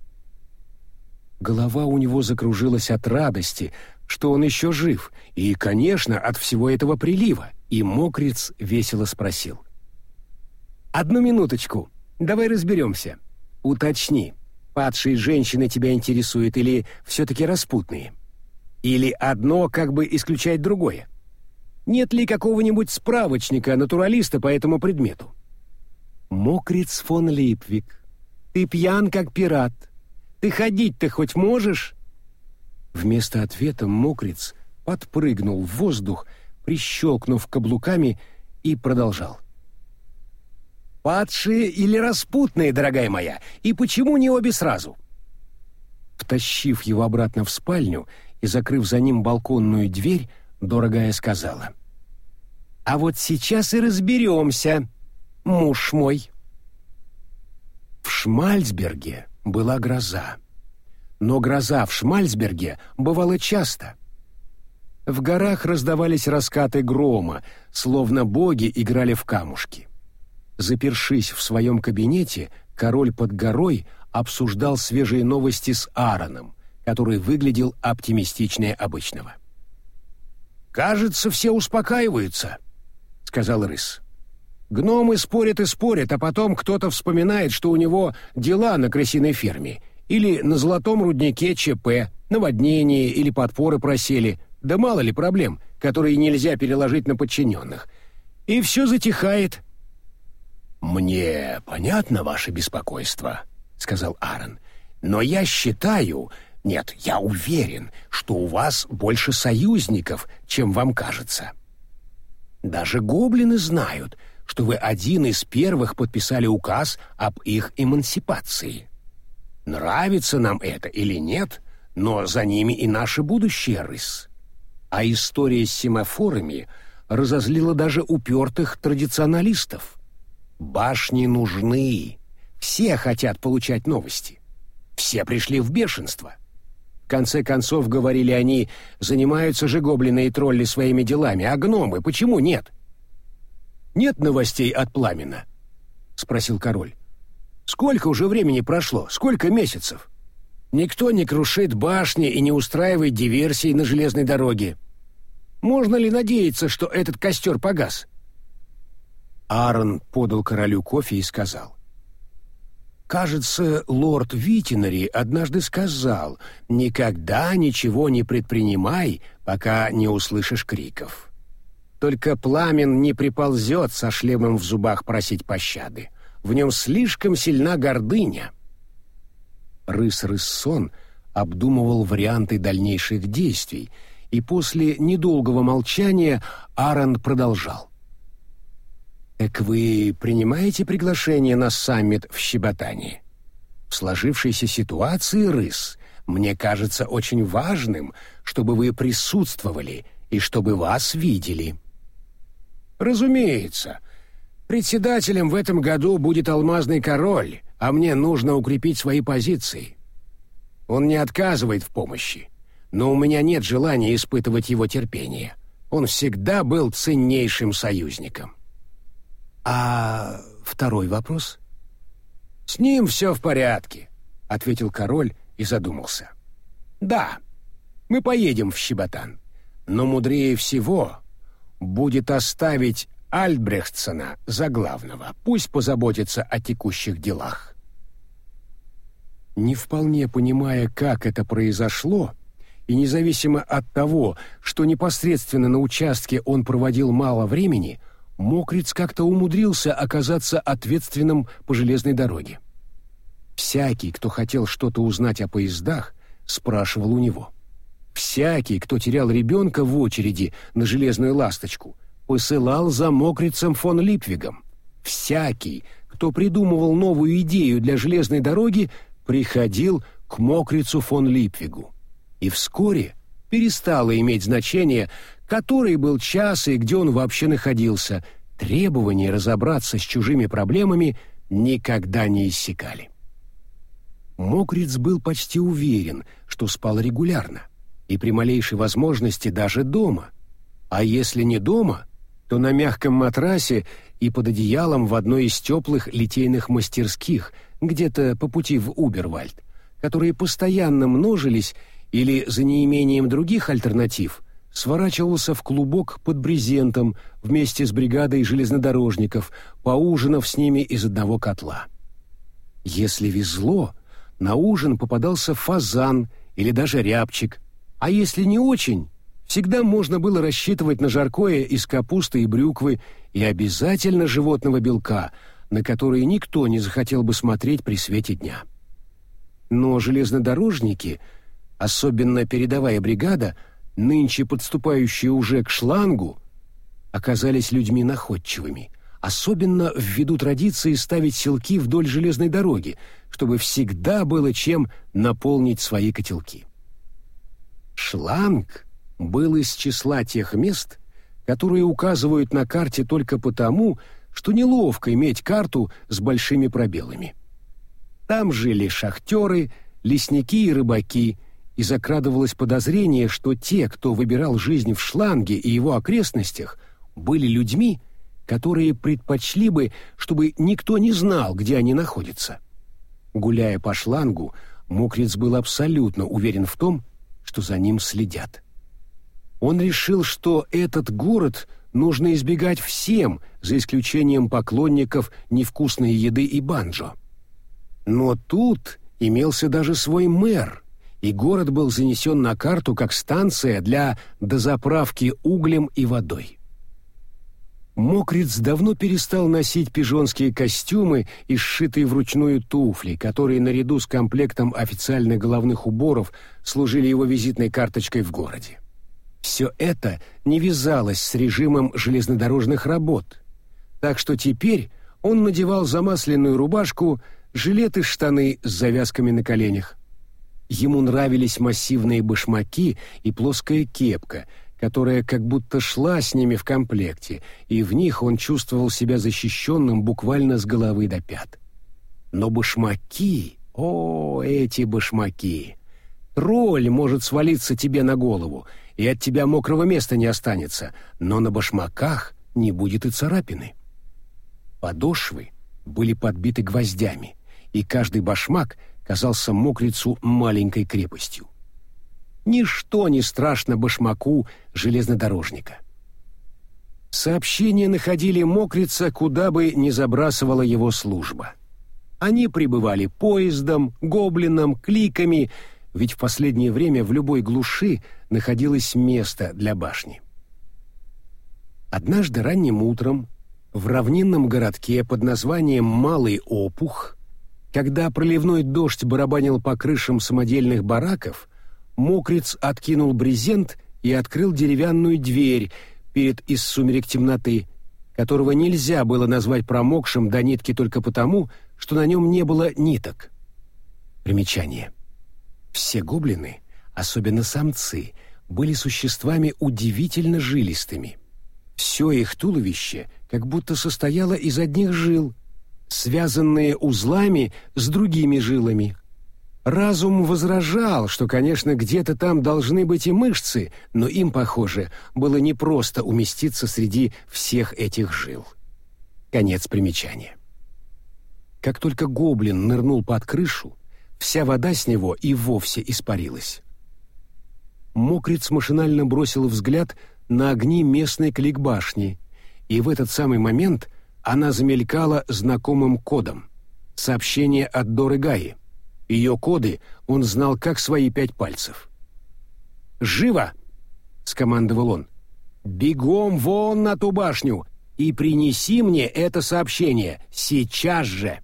Голова у него закружилась от радости, что он еще жив, и, конечно, от всего этого прилива, и мокрец весело спросил. «Одну минуточку, давай разберемся. Уточни, падшие женщины тебя интересуют или все-таки распутные? Или одно как бы исключает другое? Нет ли какого-нибудь справочника натуралиста по этому предмету?» «Мокриц фон Липвик, ты пьян как пират. Ты ходить-то хоть можешь?» Вместо ответа мокриц подпрыгнул в воздух, прищелкнув каблуками, и продолжал. «Падшие или распутные, дорогая моя, и почему не обе сразу?» Втащив его обратно в спальню и закрыв за ним балконную дверь, дорогая сказала. «А вот сейчас и разберемся, муж мой». В Шмальцберге была гроза но гроза в Шмальцберге бывала часто. В горах раздавались раскаты грома, словно боги играли в камушки. Запершись в своем кабинете, король под горой обсуждал свежие новости с Аароном, который выглядел оптимистичнее обычного. «Кажется, все успокаиваются», — сказал Рыс. «Гномы спорят и спорят, а потом кто-то вспоминает, что у него дела на крысиной ферме, или на золотом руднике ЧП, наводнение или подпоры просели, да мало ли проблем, которые нельзя переложить на подчиненных. И все затихает. «Мне понятно ваше беспокойство», — сказал Аарон. «Но я считаю, нет, я уверен, что у вас больше союзников, чем вам кажется. Даже гоблины знают, что вы один из первых подписали указ об их эмансипации». Нравится нам это или нет, но за ними и наше будущее рыс. А история с семафорами разозлила даже упертых традиционалистов. Башни нужны. Все хотят получать новости. Все пришли в бешенство. Конце концов, говорили они, занимаются же гоблины и тролли своими делами, а гномы почему нет? «Нет новостей от пламена?» — спросил король. Сколько уже времени прошло? Сколько месяцев? Никто не крушит башни и не устраивает диверсий на железной дороге. Можно ли надеяться, что этот костер погас? Аарон подал королю кофе и сказал. «Кажется, лорд Витинари однажды сказал, никогда ничего не предпринимай, пока не услышишь криков. Только пламен не приползет со шлемом в зубах просить пощады в нем слишком сильна гордыня. Рыс-рыссон обдумывал варианты дальнейших действий, и после недолгого молчания Аарон продолжал. «Так вы принимаете приглашение на саммит в Щеботании? В сложившейся ситуации, Рыс, мне кажется очень важным, чтобы вы присутствовали и чтобы вас видели». «Разумеется», Председателем в этом году будет алмазный король, а мне нужно укрепить свои позиции. Он не отказывает в помощи, но у меня нет желания испытывать его терпение. Он всегда был ценнейшим союзником. А второй вопрос? С ним все в порядке, ответил король и задумался. Да, мы поедем в Щеботан, но мудрее всего будет оставить Альбрехтсона за главного. Пусть позаботится о текущих делах. Не вполне понимая, как это произошло, и независимо от того, что непосредственно на участке он проводил мало времени, Мокриц как-то умудрился оказаться ответственным по железной дороге. Всякий, кто хотел что-то узнать о поездах, спрашивал у него. Всякий, кто терял ребенка в очереди на железную ласточку, посылал за мокрицем фон Липвигом. Всякий, кто придумывал новую идею для железной дороги, приходил к мокрицу фон Липвигу. И вскоре перестало иметь значение, который был час и где он вообще находился. Требования разобраться с чужими проблемами никогда не иссякали. Мокриц был почти уверен, что спал регулярно, и при малейшей возможности даже дома. А если не дома, то на мягком матрасе и под одеялом в одной из теплых литейных мастерских, где-то по пути в Убервальд, которые постоянно множились или, за неимением других альтернатив, сворачивался в клубок под брезентом вместе с бригадой железнодорожников, поужинав с ними из одного котла. Если везло, на ужин попадался фазан или даже рябчик, а если не очень, всегда можно было рассчитывать на жаркое из капусты и брюквы и обязательно животного белка, на который никто не захотел бы смотреть при свете дня. Но железнодорожники, особенно передовая бригада, нынче подступающие уже к шлангу, оказались людьми находчивыми, особенно ввиду традиции ставить селки вдоль железной дороги, чтобы всегда было чем наполнить свои котелки. Шланг был из числа тех мест, которые указывают на карте только потому, что неловко иметь карту с большими пробелами. Там жили шахтеры, лесники и рыбаки, и закрадывалось подозрение, что те, кто выбирал жизнь в шланге и его окрестностях, были людьми, которые предпочли бы, чтобы никто не знал, где они находятся. Гуляя по шлангу, Мокриц был абсолютно уверен в том, что за ним следят. Он решил, что этот город нужно избегать всем, за исключением поклонников невкусной еды и банджо. Но тут имелся даже свой мэр, и город был занесен на карту как станция для дозаправки углем и водой. Мокриц давно перестал носить пижонские костюмы и сшитые вручную туфли, которые наряду с комплектом официальных головных уборов служили его визитной карточкой в городе. Все это не вязалось с режимом железнодорожных работ, так что теперь он надевал замасленную рубашку, жилет и штаны с завязками на коленях. Ему нравились массивные башмаки и плоская кепка — которая как будто шла с ними в комплекте, и в них он чувствовал себя защищенным буквально с головы до пят. Но башмаки, о, эти башмаки! Тролль может свалиться тебе на голову, и от тебя мокрого места не останется, но на башмаках не будет и царапины. Подошвы были подбиты гвоздями, и каждый башмак казался мокрицу маленькой крепостью. Ничто не страшно башмаку железнодорожника. Сообщения находили мокрица, куда бы ни забрасывала его служба. Они прибывали поездом, гоблином, кликами, ведь в последнее время в любой глуши находилось место для башни. Однажды ранним утром в равнинном городке под названием Малый Опух, когда проливной дождь барабанил по крышам самодельных бараков, Мокриц откинул брезент и открыл деревянную дверь перед из сумерек темноты, которого нельзя было назвать промокшим до нитки только потому, что на нем не было ниток. Примечание. Все гоблины, особенно самцы, были существами удивительно жилистыми. Все их туловище как будто состояло из одних жил, связанные узлами с другими жилами, Разум возражал, что, конечно, где-то там должны быть и мышцы, но им, похоже, было непросто уместиться среди всех этих жил. Конец примечания. Как только гоблин нырнул под крышу, вся вода с него и вовсе испарилась. Мокриц машинально бросил взгляд на огни местной кликбашни, и в этот самый момент она замелькала знакомым кодом. Сообщение от Доры Гаи — ее коды он знал как свои пять пальцев. «Живо!» — скомандовал он. «Бегом вон на ту башню и принеси мне это сообщение сейчас же!»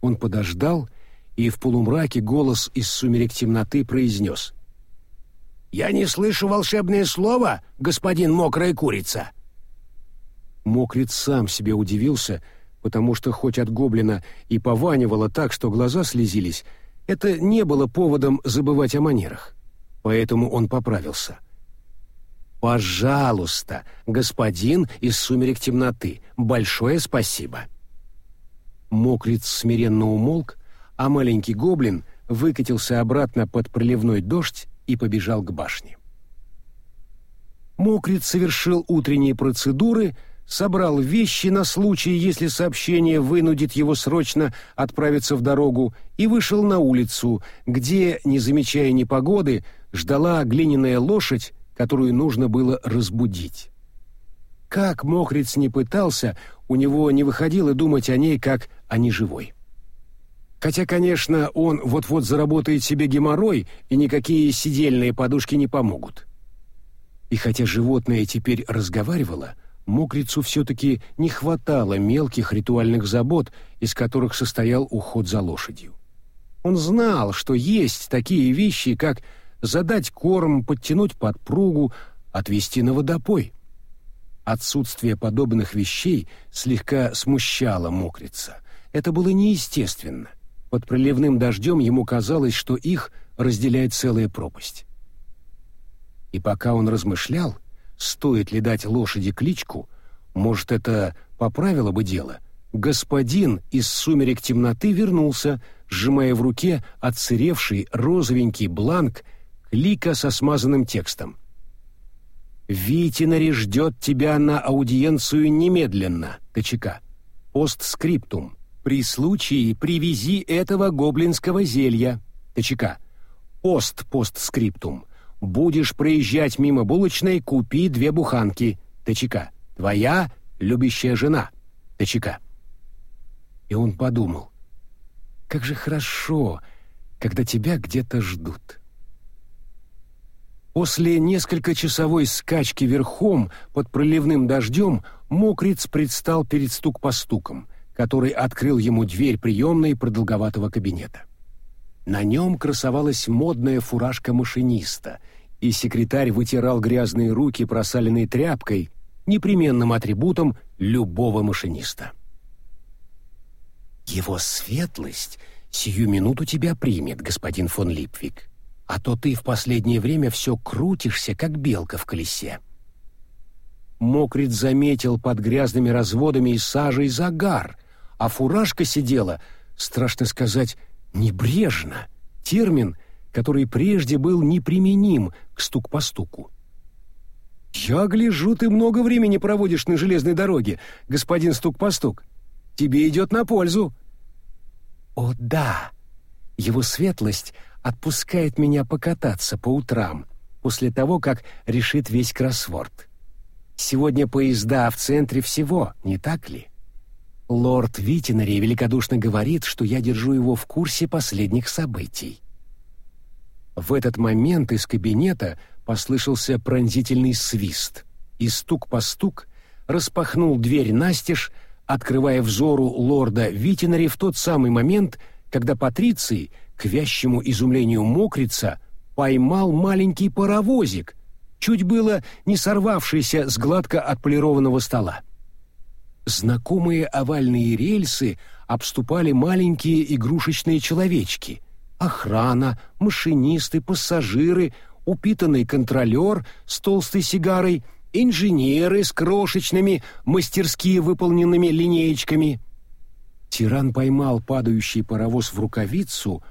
Он подождал, и в полумраке голос из сумерек темноты произнес. «Я не слышу волшебное слово, господин мокрая курица!» Мокриц сам себе удивился — потому что хоть от гоблина и пованивало так, что глаза слезились, это не было поводом забывать о манерах. Поэтому он поправился. «Пожалуйста, господин из сумерек темноты, большое спасибо». Мокриц смиренно умолк, а маленький гоблин выкатился обратно под проливной дождь и побежал к башне. Мокриц совершил утренние процедуры, собрал вещи на случай, если сообщение вынудит его срочно отправиться в дорогу, и вышел на улицу, где, не замечая непогоды, ждала глиняная лошадь, которую нужно было разбудить. Как Мокриц не пытался, у него не выходило думать о ней как о неживой. Хотя, конечно, он вот-вот заработает себе геморрой, и никакие сидельные подушки не помогут. И хотя животное теперь разговаривало, мокрицу все-таки не хватало мелких ритуальных забот, из которых состоял уход за лошадью. Он знал, что есть такие вещи, как задать корм, подтянуть подпругу, отвести на водопой. Отсутствие подобных вещей слегка смущало мокрица. Это было неестественно. Под проливным дождем ему казалось, что их разделяет целая пропасть. И пока он размышлял, стоит ли дать лошади кличку, может, это поправило бы дело, господин из сумерек темноты вернулся, сжимая в руке отсыревший розовенький бланк клика со смазанным текстом. «Витинари ждет тебя на аудиенцию немедленно, ТЧК. Постскриптум. При случае привези этого гоблинского зелья, ТЧК. Пост-постскриптум. Будешь проезжать мимо булочной, купи две буханки. ТЧК. Твоя любящая жена. ТЧК. И он подумал, как же хорошо, когда тебя где-то ждут. После несколькочасовой скачки верхом под проливным дождем мокриц предстал перед стук по стукам, который открыл ему дверь приемной продолговатого кабинета. На нем красовалась модная фуражка машиниста — и секретарь вытирал грязные руки просаленной тряпкой, непременным атрибутом любого машиниста. «Его светлость сию минуту тебя примет, господин фон Липвик, а то ты в последнее время все крутишься, как белка в колесе». Мокрит заметил под грязными разводами и сажей загар, а фуражка сидела, страшно сказать, небрежно. Термин, который прежде был неприменим к стук-постуку. «Я гляжу, ты много времени проводишь на железной дороге, господин стук-постук. Тебе идет на пользу». «О, да! Его светлость отпускает меня покататься по утрам, после того, как решит весь кроссворд. Сегодня поезда в центре всего, не так ли?» Лорд Витинари великодушно говорит, что я держу его в курсе последних событий. В этот момент из кабинета послышался пронзительный свист, и стук по стук распахнул дверь настежь, открывая взору лорда Витинари в тот самый момент, когда Патриций, к вящему изумлению мокрица, поймал маленький паровозик, чуть было не сорвавшийся с гладко отполированного стола. Знакомые овальные рельсы обступали маленькие игрушечные человечки, охрана, машинисты, пассажиры, упитанный контролер с толстой сигарой, инженеры с крошечными, мастерски выполненными линеечками. Тиран поймал падающий паровоз в рукавицу,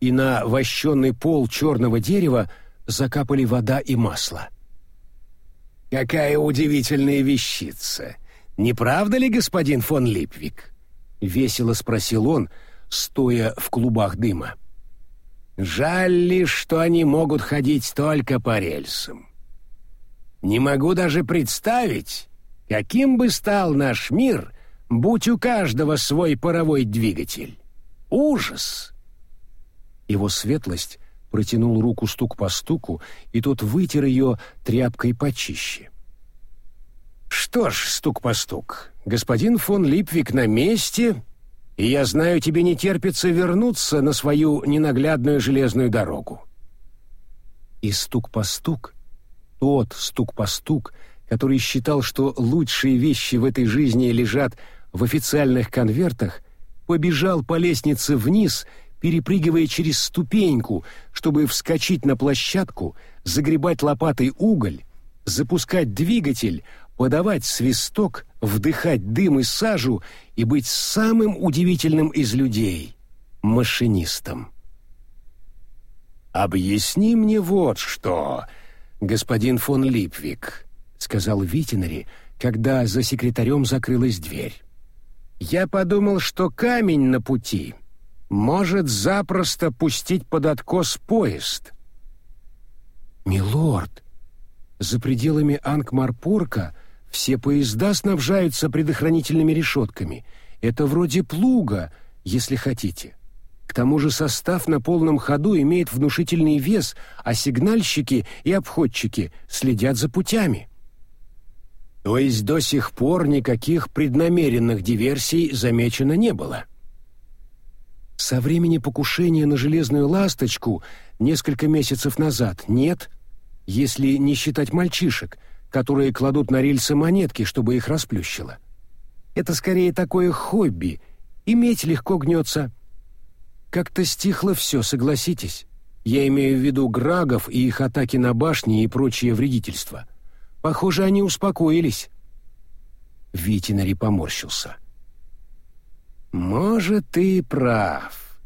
и на вощенный пол черного дерева закапали вода и масло. «Какая удивительная вещица! Не правда ли, господин фон Липвик?» — весело спросил он, стоя в клубах дыма. Жаль лишь, что они могут ходить только по рельсам. Не могу даже представить, каким бы стал наш мир, будь у каждого свой паровой двигатель. Ужас! Его светлость протянул руку стук по стуку, и тот вытер ее тряпкой почище. «Что ж, стук по стук, господин фон Липвик на месте и я знаю, тебе не терпится вернуться на свою ненаглядную железную дорогу». И стук по стук, тот стук по стук, который считал, что лучшие вещи в этой жизни лежат в официальных конвертах, побежал по лестнице вниз, перепрыгивая через ступеньку, чтобы вскочить на площадку, загребать лопатой уголь, запускать двигатель, подавать свисток, вдыхать дым и сажу и быть самым удивительным из людей — машинистом. «Объясни мне вот что. «Господин фон Липвик», — сказал Витинари, когда за секретарем закрылась дверь. «Я подумал, что камень на пути может запросто пустить под откос поезд». «Милорд, за пределами Ангмарпорка все поезда снабжаются предохранительными решетками. Это вроде плуга, если хотите. К тому же состав на полном ходу имеет внушительный вес, а сигнальщики и обходчики следят за путями. То есть до сих пор никаких преднамеренных диверсий замечено не было. Со времени покушения на железную ласточку несколько месяцев назад нет, если не считать мальчишек, которые кладут на рельсы монетки, чтобы их расплющило. Это скорее такое хобби, иметь легко гнется – как-то стихло все, согласитесь. Я имею в виду грагов и их атаки на башни и прочие вредительства. Похоже, они успокоились. Витинари поморщился. «Может, ты прав.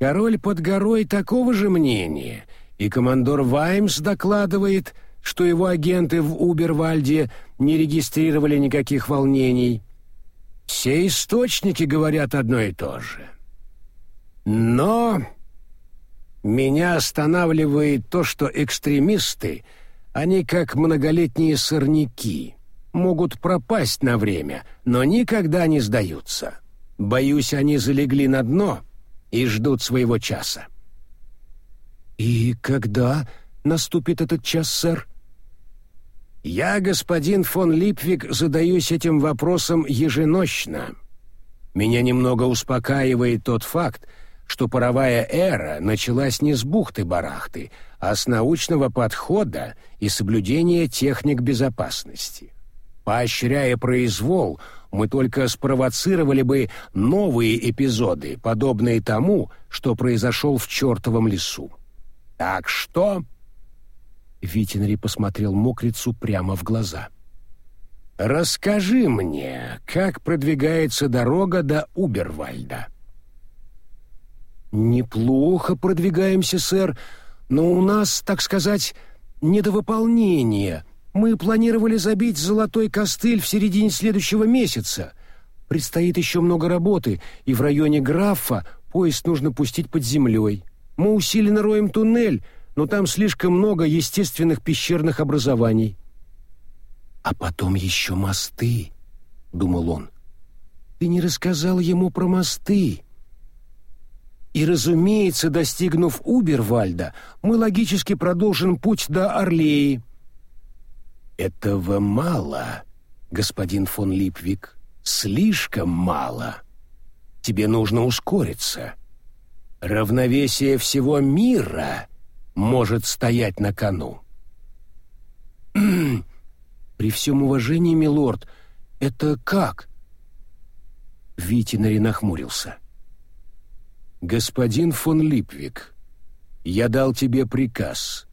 Король под горой такого же мнения, и командор Ваймс докладывает, что его агенты в Убервальде не регистрировали никаких волнений. Все источники говорят одно и то же. Но меня останавливает то, что экстремисты, они как многолетние сорняки, могут пропасть на время, но никогда не сдаются. Боюсь, они залегли на дно и ждут своего часа. «И когда наступит этот час, сэр?» «Я, господин фон Липвик, задаюсь этим вопросом еженощно. Меня немного успокаивает тот факт, что паровая эра началась не с бухты-барахты, а с научного подхода и соблюдения техник безопасности. Поощряя произвол, мы только спровоцировали бы новые эпизоды, подобные тому, что произошел в чертовом лесу. Так что...» Витинари посмотрел мокрицу прямо в глаза. «Расскажи мне, как продвигается дорога до Убервальда?» «Неплохо продвигаемся, сэр, но у нас, так сказать, недовыполнение. Мы планировали забить золотой костыль в середине следующего месяца. Предстоит еще много работы, и в районе Графа поезд нужно пустить под землей. Мы усиленно роем туннель, но там слишком много естественных пещерных образований». «А потом еще мосты», — думал он. «Ты не рассказал ему про мосты». И, разумеется, достигнув Убервальда, мы логически продолжим путь до Орлеи. Этого мало, господин фон Липвик, слишком мало. Тебе нужно ускориться. Равновесие всего мира может стоять на кону. При всем уважении, милорд, это как? Витинари нахмурился. — «Господин фон Липвик, я дал тебе приказ.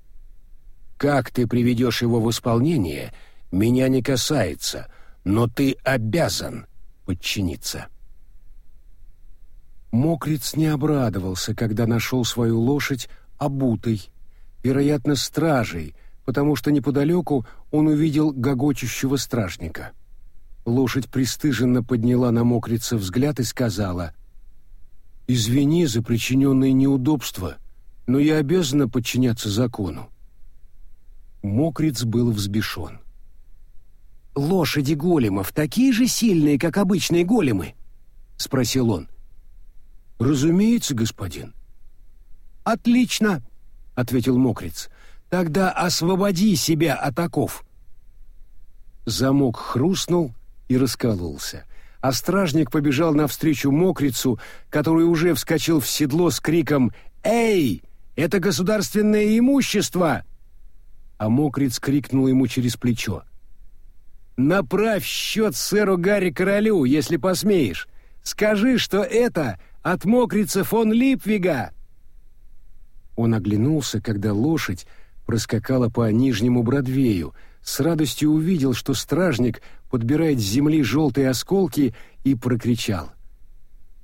Как ты приведешь его в исполнение, меня не касается, но ты обязан подчиниться». Мокриц не обрадовался, когда нашел свою лошадь обутой, вероятно, стражей, потому что неподалеку он увидел гогочущего стражника. Лошадь пристыженно подняла на мокрица взгляд и сказала — Извини за причиненные неудобства, но я обязана подчиняться закону. Мокриц был взбешен. «Лошади големов такие же сильные, как обычные големы?» — спросил он. «Разумеется, господин». «Отлично», — ответил Мокриц. «Тогда освободи себя от оков». Замок хрустнул и раскололся а стражник побежал навстречу мокрицу, который уже вскочил в седло с криком «Эй, это государственное имущество!» А мокриц крикнул ему через плечо. «Направь счет сэру Гарри Королю, если посмеешь. Скажи, что это от мокрица фон Липвига!» Он оглянулся, когда лошадь проскакала по нижнему Бродвею, с радостью увидел, что стражник подбирает с земли желтые осколки и прокричал.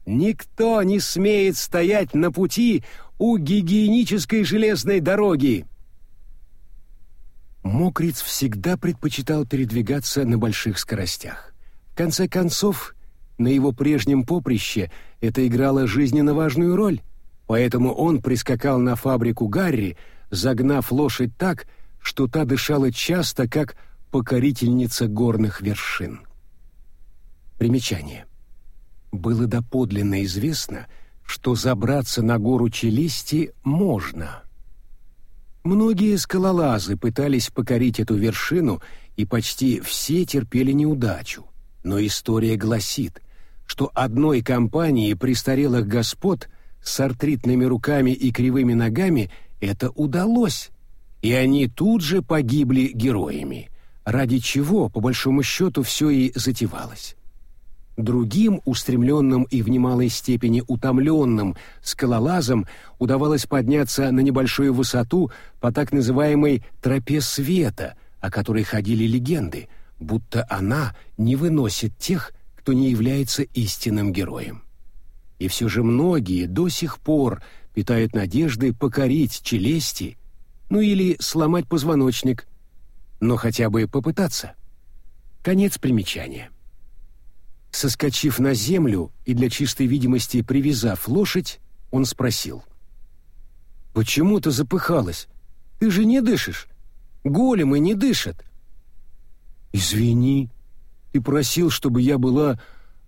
«Никто не смеет стоять на пути у гигиенической железной дороги!» Мокриц всегда предпочитал передвигаться на больших скоростях. В конце концов, на его прежнем поприще это играло жизненно важную роль, поэтому он прискакал на фабрику Гарри, загнав лошадь так, что та дышала часто, как покорительница горных вершин. Примечание. Было доподлинно известно, что забраться на гору Челисти можно. Многие скалолазы пытались покорить эту вершину, и почти все терпели неудачу. Но история гласит, что одной компании престарелых господ с артритными руками и кривыми ногами это удалось, и они тут же погибли героями, ради чего, по большому счету, все и затевалось. Другим, устремленным и в немалой степени утомленным скалолазам удавалось подняться на небольшую высоту по так называемой «тропе света», о которой ходили легенды, будто она не выносит тех, кто не является истинным героем. И все же многие до сих пор питают надежды покорить челести, ну или сломать позвоночник, но хотя бы попытаться. Конец примечания. Соскочив на землю и для чистой видимости привязав лошадь, он спросил. «Почему ты запыхалась? Ты же не дышишь. Големы не дышат». «Извини, ты просил, чтобы я была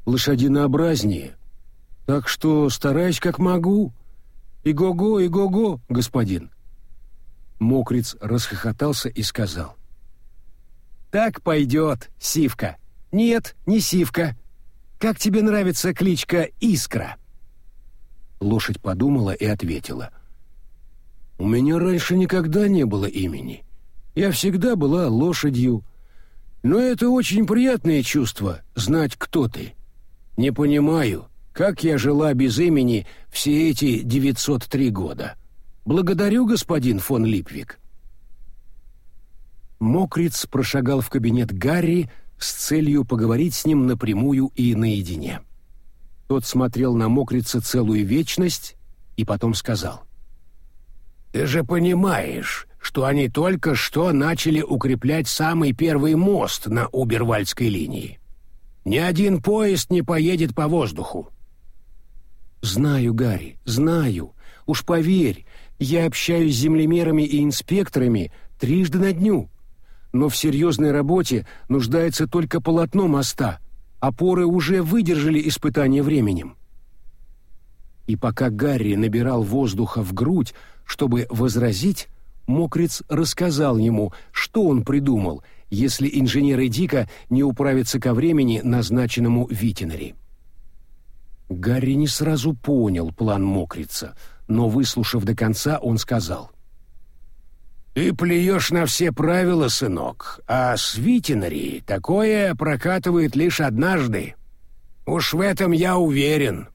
лошадинообразнее. Так что стараюсь как могу. И-го-го, и-го-го, господин». Мокриц расхохотался и сказал. «Так пойдет, Сивка. Нет, не Сивка. Как тебе нравится кличка Искра?» Лошадь подумала и ответила. «У меня раньше никогда не было имени. Я всегда была лошадью. Но это очень приятное чувство — знать, кто ты. Не понимаю, как я жила без имени все эти 903 года. Благодарю, господин фон Липвик». Мокриц прошагал в кабинет Гарри, с целью поговорить с ним напрямую и наедине. Тот смотрел на мокрица целую вечность и потом сказал. «Ты же понимаешь, что они только что начали укреплять самый первый мост на Убервальдской линии. Ни один поезд не поедет по воздуху». «Знаю, Гарри, знаю. Уж поверь, я общаюсь с землемерами и инспекторами трижды на дню но в серьезной работе нуждается только полотно моста. Опоры уже выдержали испытание временем. И пока Гарри набирал воздуха в грудь, чтобы возразить, Мокриц рассказал ему, что он придумал, если инженеры Дика не управятся ко времени, назначенному Витинари. Гарри не сразу понял план Мокрица, но, выслушав до конца, он сказал — «Ты плюешь на все правила, сынок, а с такое прокатывает лишь однажды. Уж в этом я уверен».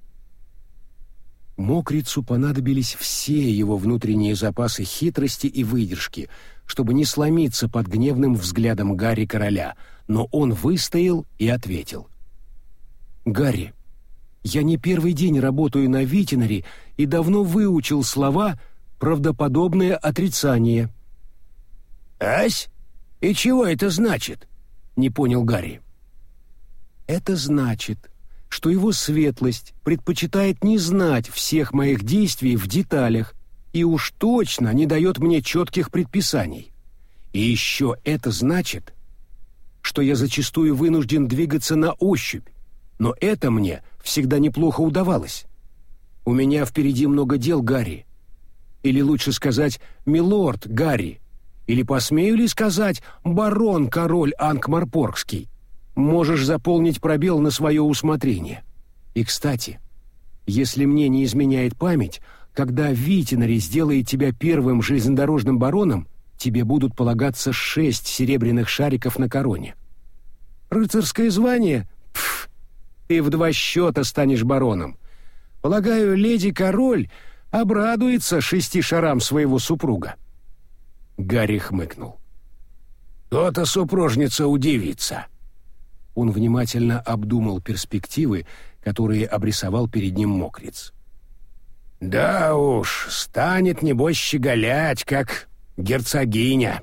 Мокрицу понадобились все его внутренние запасы хитрости и выдержки, чтобы не сломиться под гневным взглядом Гарри Короля, но он выстоял и ответил. «Гарри, я не первый день работаю на Витинаре и давно выучил слова «правдоподобное отрицание». «Ась? И чего это значит?» — не понял Гарри. «Это значит, что его светлость предпочитает не знать всех моих действий в деталях и уж точно не дает мне четких предписаний. И еще это значит, что я зачастую вынужден двигаться на ощупь, но это мне всегда неплохо удавалось. У меня впереди много дел, Гарри. Или лучше сказать, милорд Гарри, или посмею ли сказать «барон-король Анкмарпоргский»? Можешь заполнить пробел на свое усмотрение. И, кстати, если мне не изменяет память, когда Витинари сделает тебя первым железнодорожным бароном, тебе будут полагаться шесть серебряных шариков на короне. Рыцарское звание? Ты в два счета станешь бароном. Полагаю, леди-король обрадуется шести шарам своего супруга. Гарри хмыкнул. «То-то супружница удивится». Он внимательно обдумал перспективы, которые обрисовал перед ним мокриц. «Да уж, станет, небось, щеголять, как герцогиня».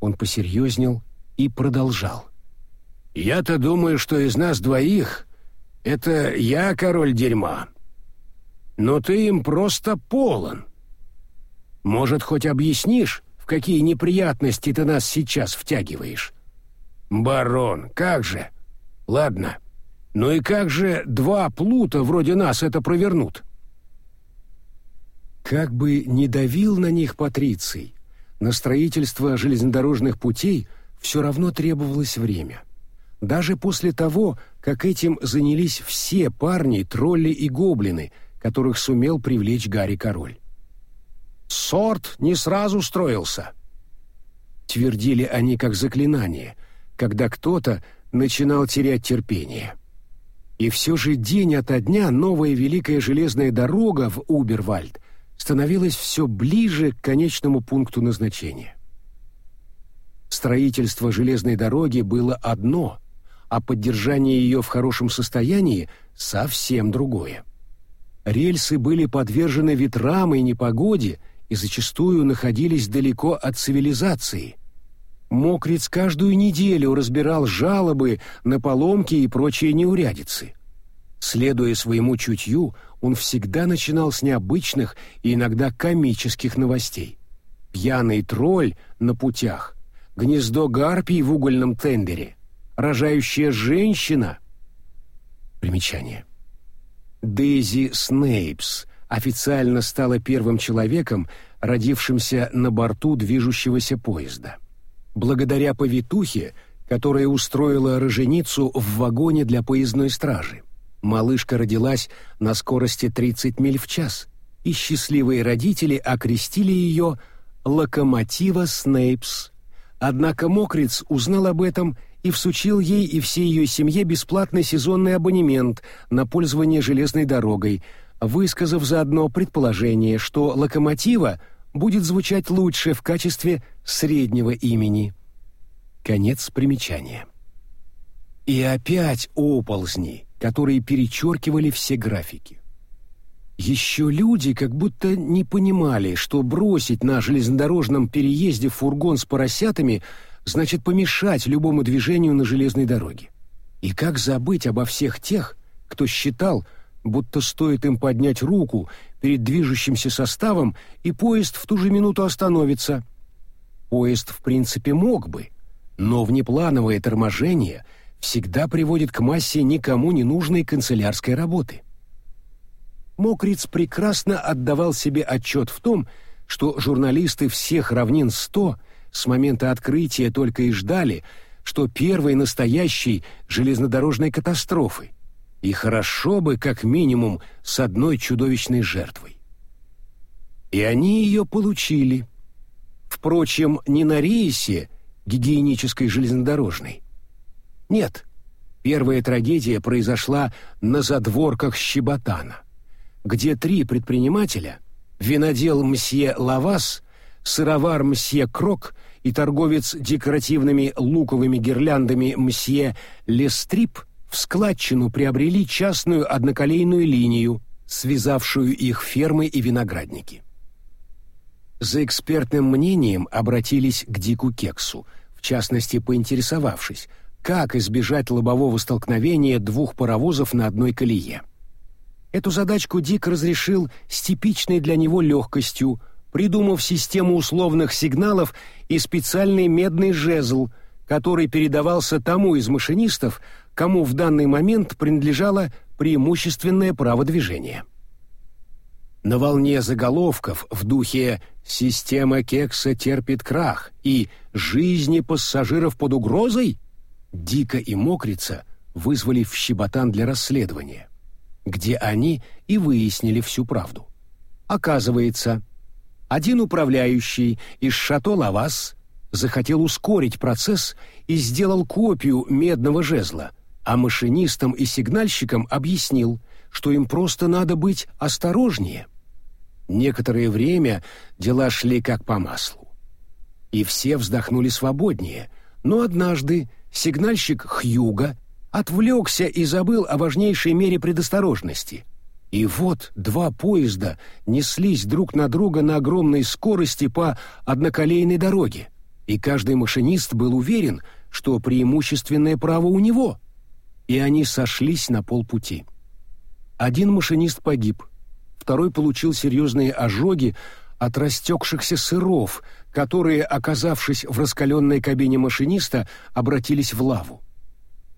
Он посерьезнел и продолжал. «Я-то думаю, что из нас двоих это я король дерьма. Но ты им просто полон. Может, хоть объяснишь, в какие неприятности ты нас сейчас втягиваешь? Барон, как же? Ладно. Ну и как же два плута вроде нас это провернут? Как бы не давил на них Патриций, на строительство железнодорожных путей все равно требовалось время. Даже после того, как этим занялись все парни, тролли и гоблины, которых сумел привлечь Гарри Король. «Сорт не сразу строился», — твердили они как заклинание, когда кто-то начинал терять терпение. И все же день ото дня новая великая железная дорога в Убервальд становилась все ближе к конечному пункту назначения. Строительство железной дороги было одно, а поддержание ее в хорошем состоянии совсем другое. Рельсы были подвержены ветрам и непогоде и зачастую находились далеко от цивилизации. Мокриц каждую неделю разбирал жалобы на поломки и прочие неурядицы. Следуя своему чутью, он всегда начинал с необычных и иногда комических новостей. Пьяный тролль на путях, гнездо гарпий в угольном тендере, рожающая женщина. Примечание. Дейзи Снейпс официально стала первым человеком, родившимся на борту движущегося поезда. Благодаря повитухе, которая устроила роженицу в вагоне для поездной стражи. Малышка родилась на скорости 30 миль в час, и счастливые родители окрестили ее «Локомотива Снейпс». Однако Мокриц узнал об этом и всучил ей и всей ее семье бесплатный сезонный абонемент на пользование железной дорогой, высказав заодно предположение, что «Локомотива» будет звучать лучше в качестве среднего имени. Конец примечания. И опять оползни, которые перечеркивали все графики. Еще люди как будто не понимали, что бросить на железнодорожном переезде фургон с поросятами значит помешать любому движению на железной дороге. И как забыть обо всех тех, кто считал, будто стоит им поднять руку перед движущимся составом, и поезд в ту же минуту остановится. Поезд, в принципе, мог бы, но внеплановое торможение — всегда приводит к массе никому не нужной канцелярской работы. Мокриц прекрасно отдавал себе отчет в том, что журналисты всех равнин 100 с момента открытия только и ждали, что первой настоящей железнодорожной катастрофы, и хорошо бы как минимум с одной чудовищной жертвой. И они ее получили. Впрочем, не на рейсе гигиенической железнодорожной, нет, первая трагедия произошла на задворках Щеботана, где три предпринимателя, винодел мсье Лавас, сыровар мсье Крок и торговец декоративными луковыми гирляндами мсье Лестрип в складчину приобрели частную одноколейную линию, связавшую их фермы и виноградники. За экспертным мнением обратились к Дику Кексу, в частности поинтересовавшись, как избежать лобового столкновения двух паровозов на одной колее. Эту задачку Дик разрешил с типичной для него легкостью, придумав систему условных сигналов и специальный медный жезл, который передавался тому из машинистов, кому в данный момент принадлежало преимущественное право движения. На волне заголовков в духе «Система кекса терпит крах» и «Жизни пассажиров под угрозой» Дика и Мокрица вызвали в Щеботан для расследования, где они и выяснили всю правду. Оказывается, один управляющий из шато Лавас захотел ускорить процесс и сделал копию медного жезла, а машинистам и сигнальщикам объяснил, что им просто надо быть осторожнее. Некоторое время дела шли как по маслу. И все вздохнули свободнее, но однажды сигнальщик Хьюга отвлекся и забыл о важнейшей мере предосторожности. И вот два поезда неслись друг на друга на огромной скорости по одноколейной дороге. и каждый машинист был уверен, что преимущественное право у него, и они сошлись на полпути. Один машинист погиб, второй получил серьезные ожоги от растекшихся сыров, которые, оказавшись в раскаленной кабине машиниста, обратились в лаву.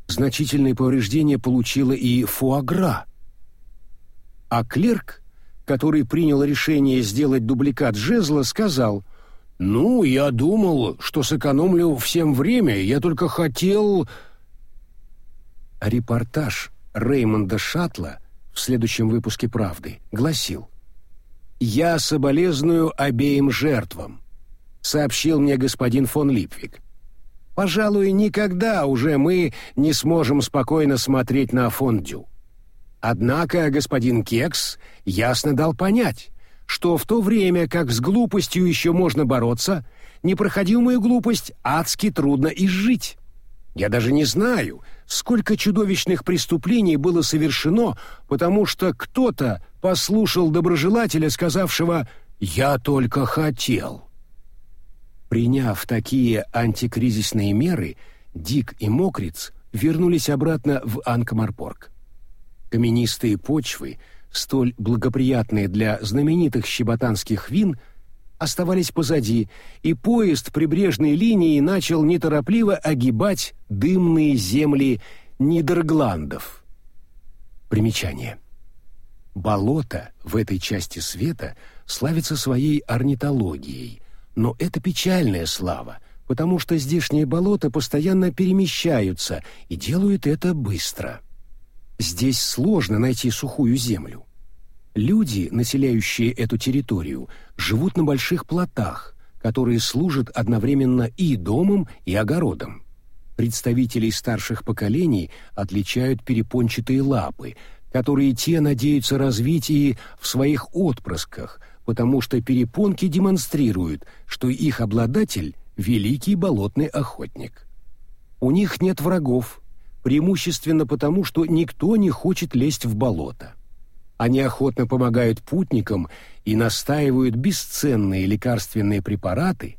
Значительные повреждения получила и фуагра. А клерк, который принял решение сделать дубликат жезла, сказал «Ну, я думал, что сэкономлю всем время, я только хотел...» Репортаж Реймонда Шатла в следующем выпуске «Правды» гласил «Я соболезную обеим жертвам сообщил мне господин фон Липвик. Пожалуй, никогда уже мы не сможем спокойно смотреть на фондю. Однако господин Кекс ясно дал понять, что в то время, как с глупостью еще можно бороться, непроходимую глупость адски трудно изжить. Я даже не знаю, сколько чудовищных преступлений было совершено, потому что кто-то послушал доброжелателя, сказавшего «я только хотел». Приняв такие антикризисные меры, Дик и Мокриц вернулись обратно в Анкмарпорг. Каменистые почвы, столь благоприятные для знаменитых щеботанских вин, оставались позади, и поезд прибрежной линии начал неторопливо огибать дымные земли Нидергландов. Примечание. Болото в этой части света славится своей орнитологией – но это печальная слава, потому что здешние болота постоянно перемещаются и делают это быстро. Здесь сложно найти сухую землю. Люди, населяющие эту территорию, живут на больших плотах, которые служат одновременно и домом, и огородом. Представителей старших поколений отличают перепончатые лапы, которые те надеются развить и в своих отпрысках – потому что перепонки демонстрируют, что их обладатель — великий болотный охотник. У них нет врагов, преимущественно потому, что никто не хочет лезть в болото. Они охотно помогают путникам и настаивают бесценные лекарственные препараты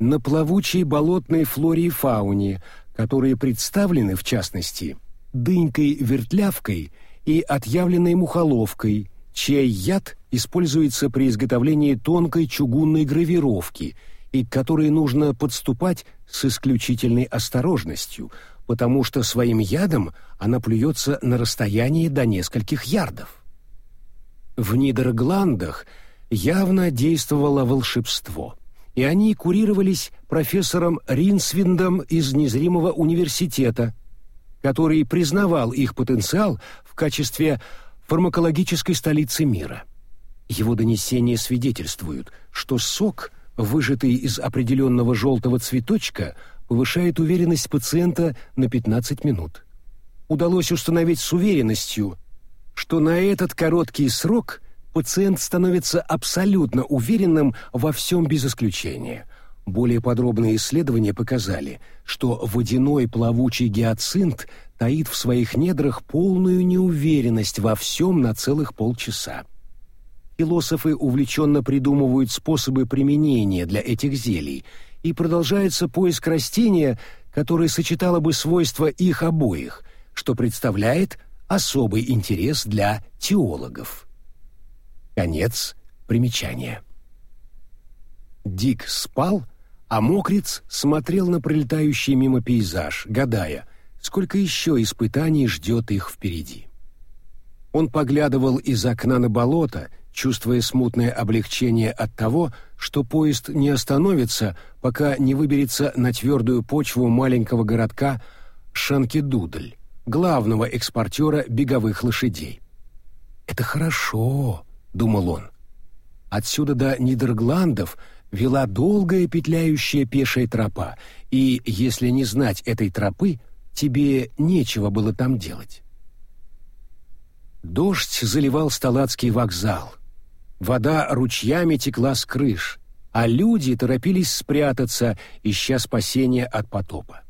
на плавучей болотной флоре и фауне, которые представлены, в частности, дынькой-вертлявкой и отъявленной мухоловкой, чей яд используется при изготовлении тонкой чугунной гравировки и к которой нужно подступать с исключительной осторожностью, потому что своим ядом она плюется на расстоянии до нескольких ярдов. В Нидергландах явно действовало волшебство, и они курировались профессором Ринсвиндом из незримого университета, который признавал их потенциал в качестве фармакологической столицы мира. Его донесения свидетельствуют, что сок, выжатый из определенного желтого цветочка, повышает уверенность пациента на 15 минут. Удалось установить с уверенностью, что на этот короткий срок пациент становится абсолютно уверенным во всем без исключения. Более подробные исследования показали, что водяной плавучий гиацинт таит в своих недрах полную неуверенность во всем на целых полчаса. Философы увлеченно придумывают способы применения для этих зелий, и продолжается поиск растения, которое сочетало бы свойства их обоих, что представляет особый интерес для теологов. Конец примечания. Дик спал, а Мокриц смотрел на пролетающий мимо пейзаж, гадая, сколько еще испытаний ждет их впереди. Он поглядывал из окна на болото, чувствуя смутное облегчение от того, что поезд не остановится, пока не выберется на твердую почву маленького городка Шанкидудль, главного экспортера беговых лошадей. «Это хорошо», — думал он. Отсюда до Нидергландов вела долгая петляющая пешая тропа, и, если не знать этой тропы, тебе нечего было там делать. Дождь заливал Сталацкий вокзал, Вода ручьями текла с крыш, а люди торопились спрятаться, ища спасения от потопа.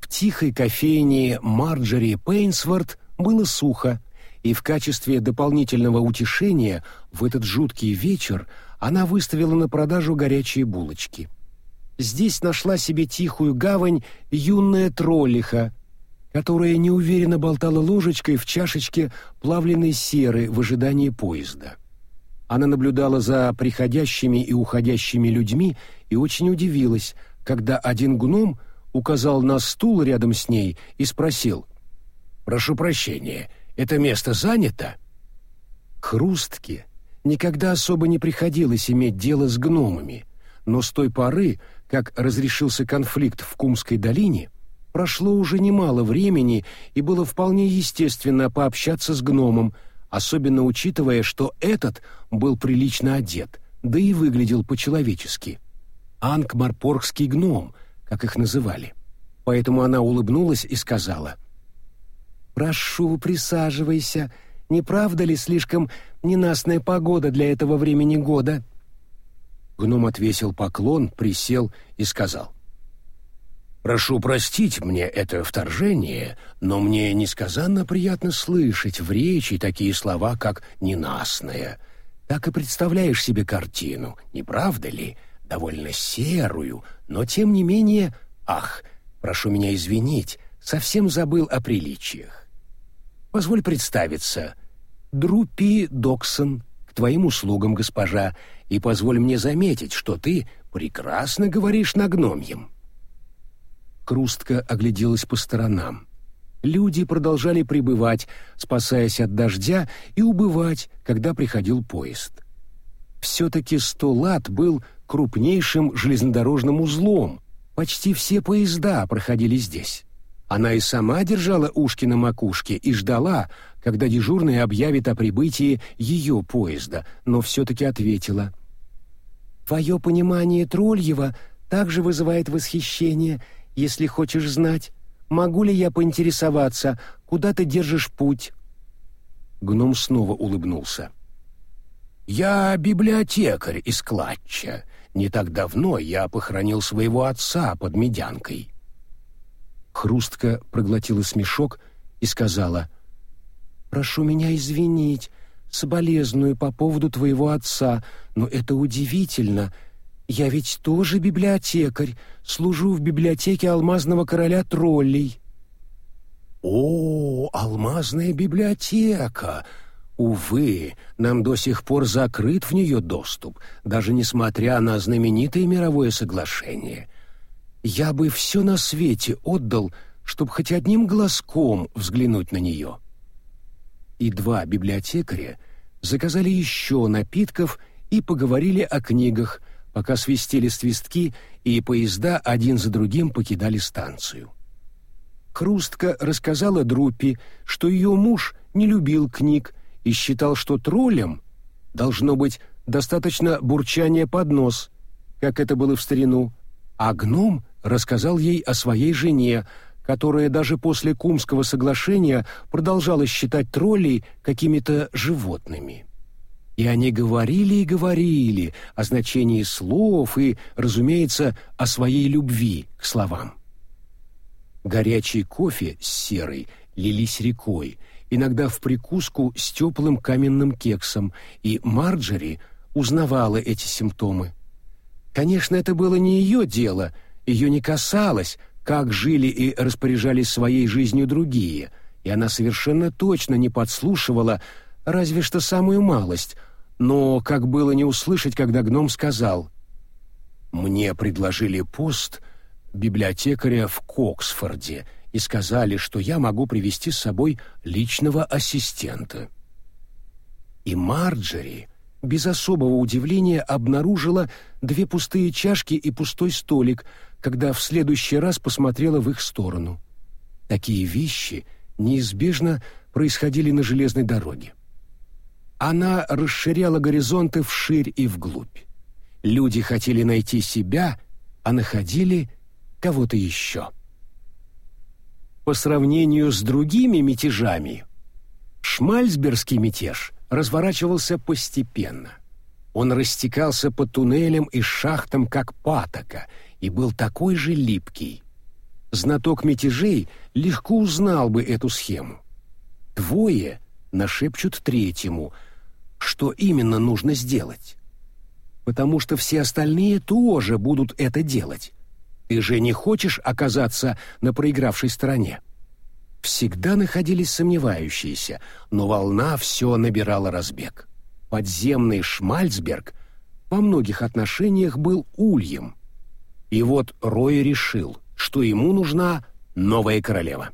В тихой кофейне Марджери Пейнсворт было сухо, и в качестве дополнительного утешения в этот жуткий вечер она выставила на продажу горячие булочки. здесь нашла себе тихую гавань юная троллиха, которая неуверенно болтала ложечкой в чашечке плавленной серы в ожидании поезда. Она наблюдала за приходящими и уходящими людьми и очень удивилась, когда один гном указал на стул рядом с ней и спросил «Прошу прощения, это место занято?» Хрустке никогда особо не приходилось иметь дело с гномами, но с той поры, как разрешился конфликт в Кумской долине, прошло уже немало времени и было вполне естественно пообщаться с гномом, особенно учитывая, что этот был прилично одет, да и выглядел по-человечески. Ангмарпоргский гном, как их называли. Поэтому она улыбнулась и сказала, «Прошу, присаживайся. Не правда ли слишком ненастная погода для этого времени года?» Гном отвесил поклон, присел и сказал, «Прошу простить мне это вторжение, но мне несказанно приятно слышать в речи такие слова, как «ненастная». Так и представляешь себе картину, не правда ли? Довольно серую, но тем не менее... Ах, прошу меня извинить, совсем забыл о приличиях. Позволь представиться. Друпи Доксон, к твоим услугам, госпожа, и позволь мне заметить, что ты прекрасно говоришь на гномьем». Крустка огляделась по сторонам. Люди продолжали прибывать, спасаясь от дождя, и убывать, когда приходил поезд. Все-таки сто лат был крупнейшим железнодорожным узлом. Почти все поезда проходили здесь. Она и сама держала ушки на макушке и ждала, когда дежурный объявит о прибытии ее поезда, но все-таки ответила. «Твое понимание Трольева также вызывает восхищение, если хочешь знать, могу ли я поинтересоваться, куда ты держишь путь?» Гном снова улыбнулся. «Я библиотекарь из Клатча. Не так давно я похоронил своего отца под медянкой». Хрустка проглотила смешок и сказала, «Прошу меня извинить, соболезную по поводу твоего отца, но это удивительно. Я ведь тоже библиотекарь, служу в библиотеке алмазного короля троллей». «О, алмазная библиотека!» Увы, нам до сих пор закрыт в нее доступ, даже несмотря на знаменитое мировое соглашение. Я бы все на свете отдал, чтобы хоть одним глазком взглянуть на нее. И два библиотекаря заказали еще напитков и поговорили о книгах, пока свистели свистки, и поезда один за другим покидали станцию. Хрустка рассказала Друппи, что ее муж не любил книг и считал, что троллям должно быть достаточно бурчания под нос, как это было в старину, а гном рассказал ей о своей жене, которая даже после Кумского соглашения продолжала считать троллей какими-то животными. И они говорили и говорили о значении слов и, разумеется, о своей любви к словам. Горячий кофе с серой лились рекой, иногда в прикуску с теплым каменным кексом, и Марджери узнавала эти симптомы. Конечно, это было не ее дело, ее не касалось, как жили и распоряжались своей жизнью другие, и она совершенно точно не подслушивала, разве что самую малость, но как было не услышать, когда гном сказал «Мне предложили пост библиотекаря в Коксфорде и сказали, что я могу привести с собой личного ассистента». И Марджери без особого удивления обнаружила две пустые чашки и пустой столик, когда в следующий раз посмотрела в их сторону. Такие вещи неизбежно происходили на железной дороге. Она расширяла горизонты вширь и вглубь. Люди хотели найти себя, а находили кого-то еще. По сравнению с другими мятежами, шмальсбергский мятеж разворачивался постепенно. Он растекался по туннелям и шахтам, как патока, и был такой же липкий. Знаток мятежей легко узнал бы эту схему. Двое нашепчут третьему, что именно нужно сделать. потому что все остальные тоже будут это делать. Ты же не хочешь оказаться на проигравшей стороне. Всегда находились сомневающиеся, но волна все набирала разбег. Подземный Шмальцберг во многих отношениях был ульем. И вот Рой решил, что ему нужна новая королева.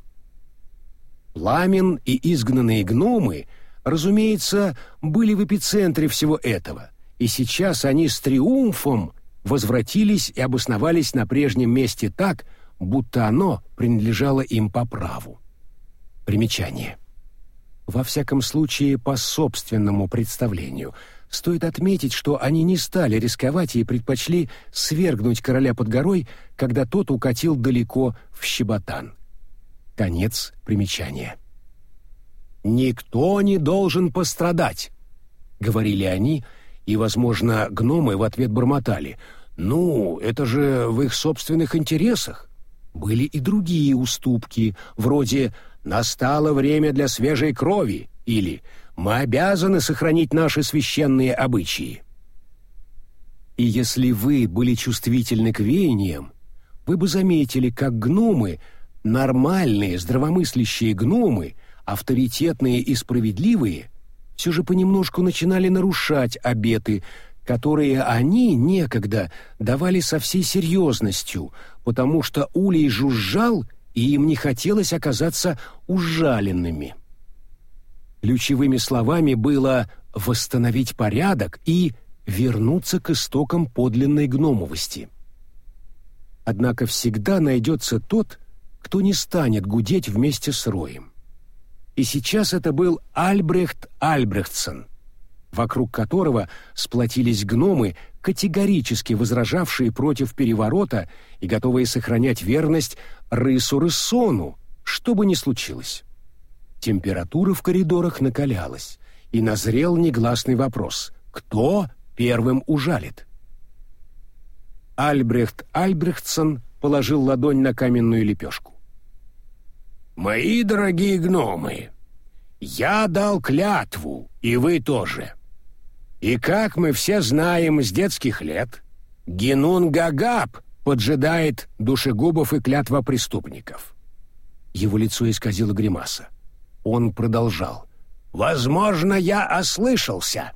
Пламен и изгнанные гномы, разумеется, были в эпицентре всего этого, и сейчас они с триумфом возвратились и обосновались на прежнем месте так, будто оно принадлежало им по праву. Примечание. Во всяком случае, по собственному представлению. Стоит отметить, что они не стали рисковать и предпочли свергнуть короля под горой, когда тот укатил далеко в Щеботан. Конец примечания. «Никто не должен пострадать», — говорили они, и, возможно, гномы в ответ бормотали. «Ну, это же в их собственных интересах». Были и другие уступки, вроде «настало время для свежей крови» или «мы обязаны сохранить наши священные обычаи». И если вы были чувствительны к веяниям, вы бы заметили, как гномы — нормальные, здравомыслящие гномы, авторитетные и справедливые, все же понемножку начинали нарушать обеты, которые они некогда давали со всей серьезностью, потому что улей жужжал, и им не хотелось оказаться ужаленными. Ключевыми словами было «восстановить порядок» и «вернуться к истокам подлинной гномовости». Однако всегда найдется тот, кто не станет гудеть вместе с Роем. И сейчас это был Альбрехт Альбрехтсон, вокруг которого сплотились гномы, категорически возражавшие против переворота и готовые сохранять верность Рысу Рыссону, что бы ни случилось. Температура в коридорах накалялась, и назрел негласный вопрос «Кто первым ужалит?» Альбрехт Альбрехтсон положил ладонь на каменную лепешку. «Мои дорогие гномы, я дал клятву, и вы тоже. И как мы все знаем с детских лет, Генун Гагаб поджидает душегубов и клятва преступников». Его лицо исказило гримаса. Он продолжал. «Возможно, я ослышался».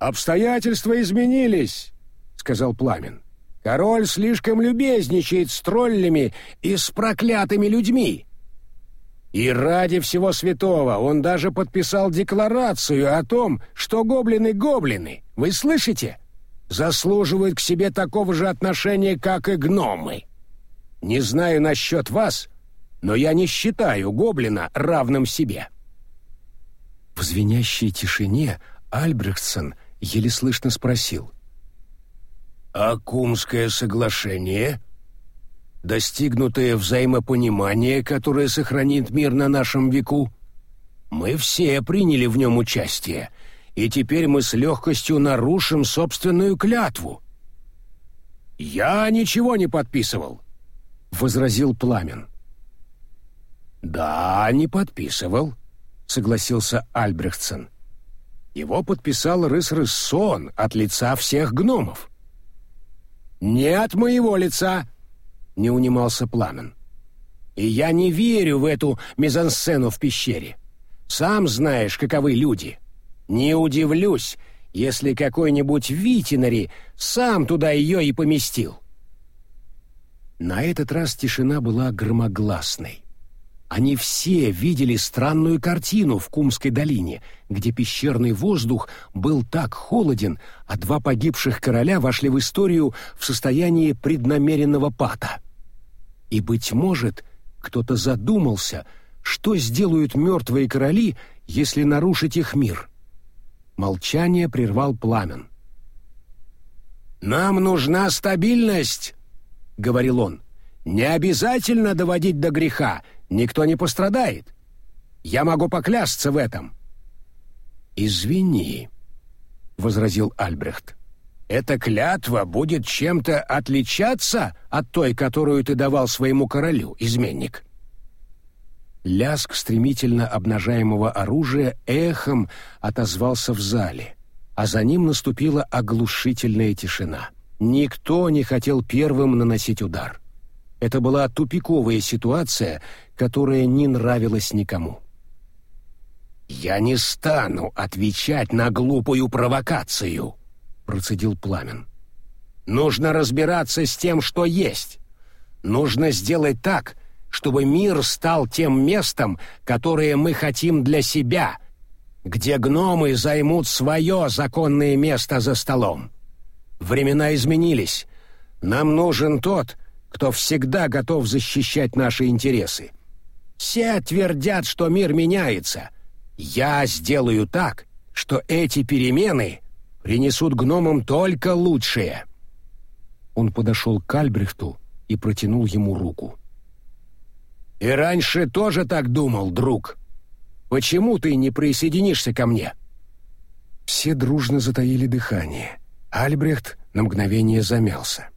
«Обстоятельства изменились», — сказал Пламен. Король слишком любезничает с троллями и с проклятыми людьми. И ради всего святого он даже подписал декларацию о том, что гоблины-гоблины, вы слышите, заслуживают к себе такого же отношения, как и гномы. Не знаю насчет вас, но я не считаю гоблина равным себе». В звенящей тишине Альбрехтсон еле слышно спросил — а Кумское соглашение? Достигнутое взаимопонимание, которое сохранит мир на нашем веку? Мы все приняли в нем участие, и теперь мы с легкостью нарушим собственную клятву. «Я ничего не подписывал», — возразил Пламен. «Да, не подписывал», — согласился Альбрехтсен. «Его подписал Рыс-Рыссон от лица всех гномов». «Не от моего лица!» — не унимался Пламен. «И я не верю в эту мизансцену в пещере. Сам знаешь, каковы люди. Не удивлюсь, если какой-нибудь Витинари сам туда ее и поместил». На этот раз тишина была громогласной. Они все видели странную картину в Кумской долине, где пещерный воздух был так холоден, а два погибших короля вошли в историю в состоянии преднамеренного пата. И, быть может, кто-то задумался, что сделают мертвые короли, если нарушить их мир. Молчание прервал пламен. «Нам нужна стабильность», — говорил он. «Не обязательно доводить до греха, никто не пострадает. Я могу поклясться в этом». «Извини», — возразил Альбрехт. «Эта клятва будет чем-то отличаться от той, которую ты давал своему королю, изменник». Ляск стремительно обнажаемого оружия эхом отозвался в зале, а за ним наступила оглушительная тишина. Никто не хотел первым наносить удар. Это была тупиковая ситуация, которая не нравилась никому. «Я не стану отвечать на глупую провокацию», — процедил Пламен. «Нужно разбираться с тем, что есть. Нужно сделать так, чтобы мир стал тем местом, которое мы хотим для себя, где гномы займут свое законное место за столом. Времена изменились. Нам нужен тот, кто всегда готов защищать наши интересы. Все твердят, что мир меняется. Я сделаю так, что эти перемены принесут гномам только лучшее. Он подошел к Альбрехту и протянул ему руку. «И раньше тоже так думал, друг. Почему ты не присоединишься ко мне?» Все дружно затаили дыхание. Альбрехт на мгновение замялся.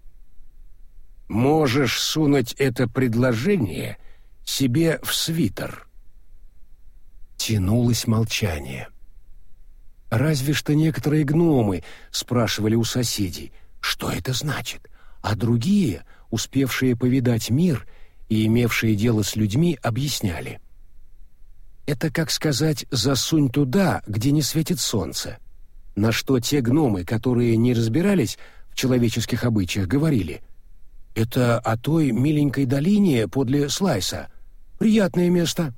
«Можешь сунуть это предложение себе в свитер». Тянулось молчание. Разве что некоторые гномы спрашивали у соседей, что это значит, а другие, успевшие повидать мир и имевшие дело с людьми, объясняли. Это, как сказать, засунь туда, где не светит солнце. На что те гномы, которые не разбирались в человеческих обычаях, говорили «Это о той миленькой долине подле Слайса. Приятное место».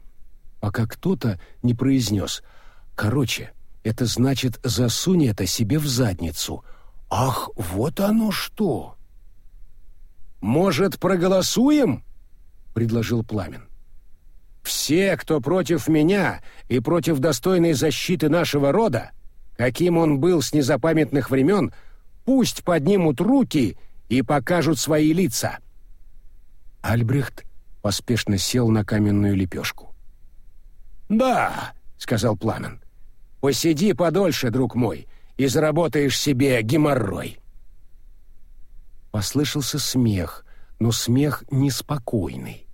Пока кто-то не произнес «Короче, это значит, засунь это себе в задницу». «Ах, вот оно что!» «Может, проголосуем?» — предложил Пламен. «Все, кто против меня и против достойной защиты нашего рода, каким он был с незапамятных времен, пусть поднимут руки и покажут свои лица». Альбрехт поспешно сел на каменную лепешку. «Да», — сказал Пламен, — «посиди подольше, друг мой, и заработаешь себе геморрой». Послышался смех, но смех неспокойный.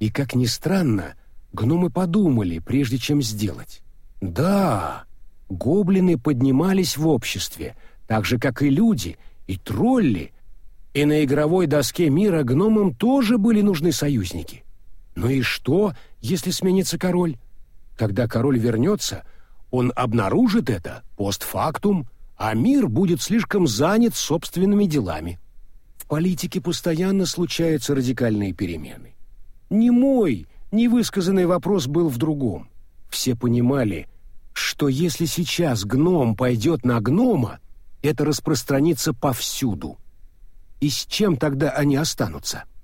И, как ни странно, гномы подумали, прежде чем сделать. «Да, гоблины поднимались в обществе, так же, как и люди, и тролли, и на игровой доске мира гномам тоже были нужны союзники. Ну и что, если сменится король? Когда король вернется, он обнаружит это постфактум, а мир будет слишком занят собственными делами. В политике постоянно случаются радикальные перемены. Не мой, невысказанный вопрос был в другом. Все понимали, что если сейчас гном пойдет на гнома, это распространится повсюду. И с чем тогда они останутся? —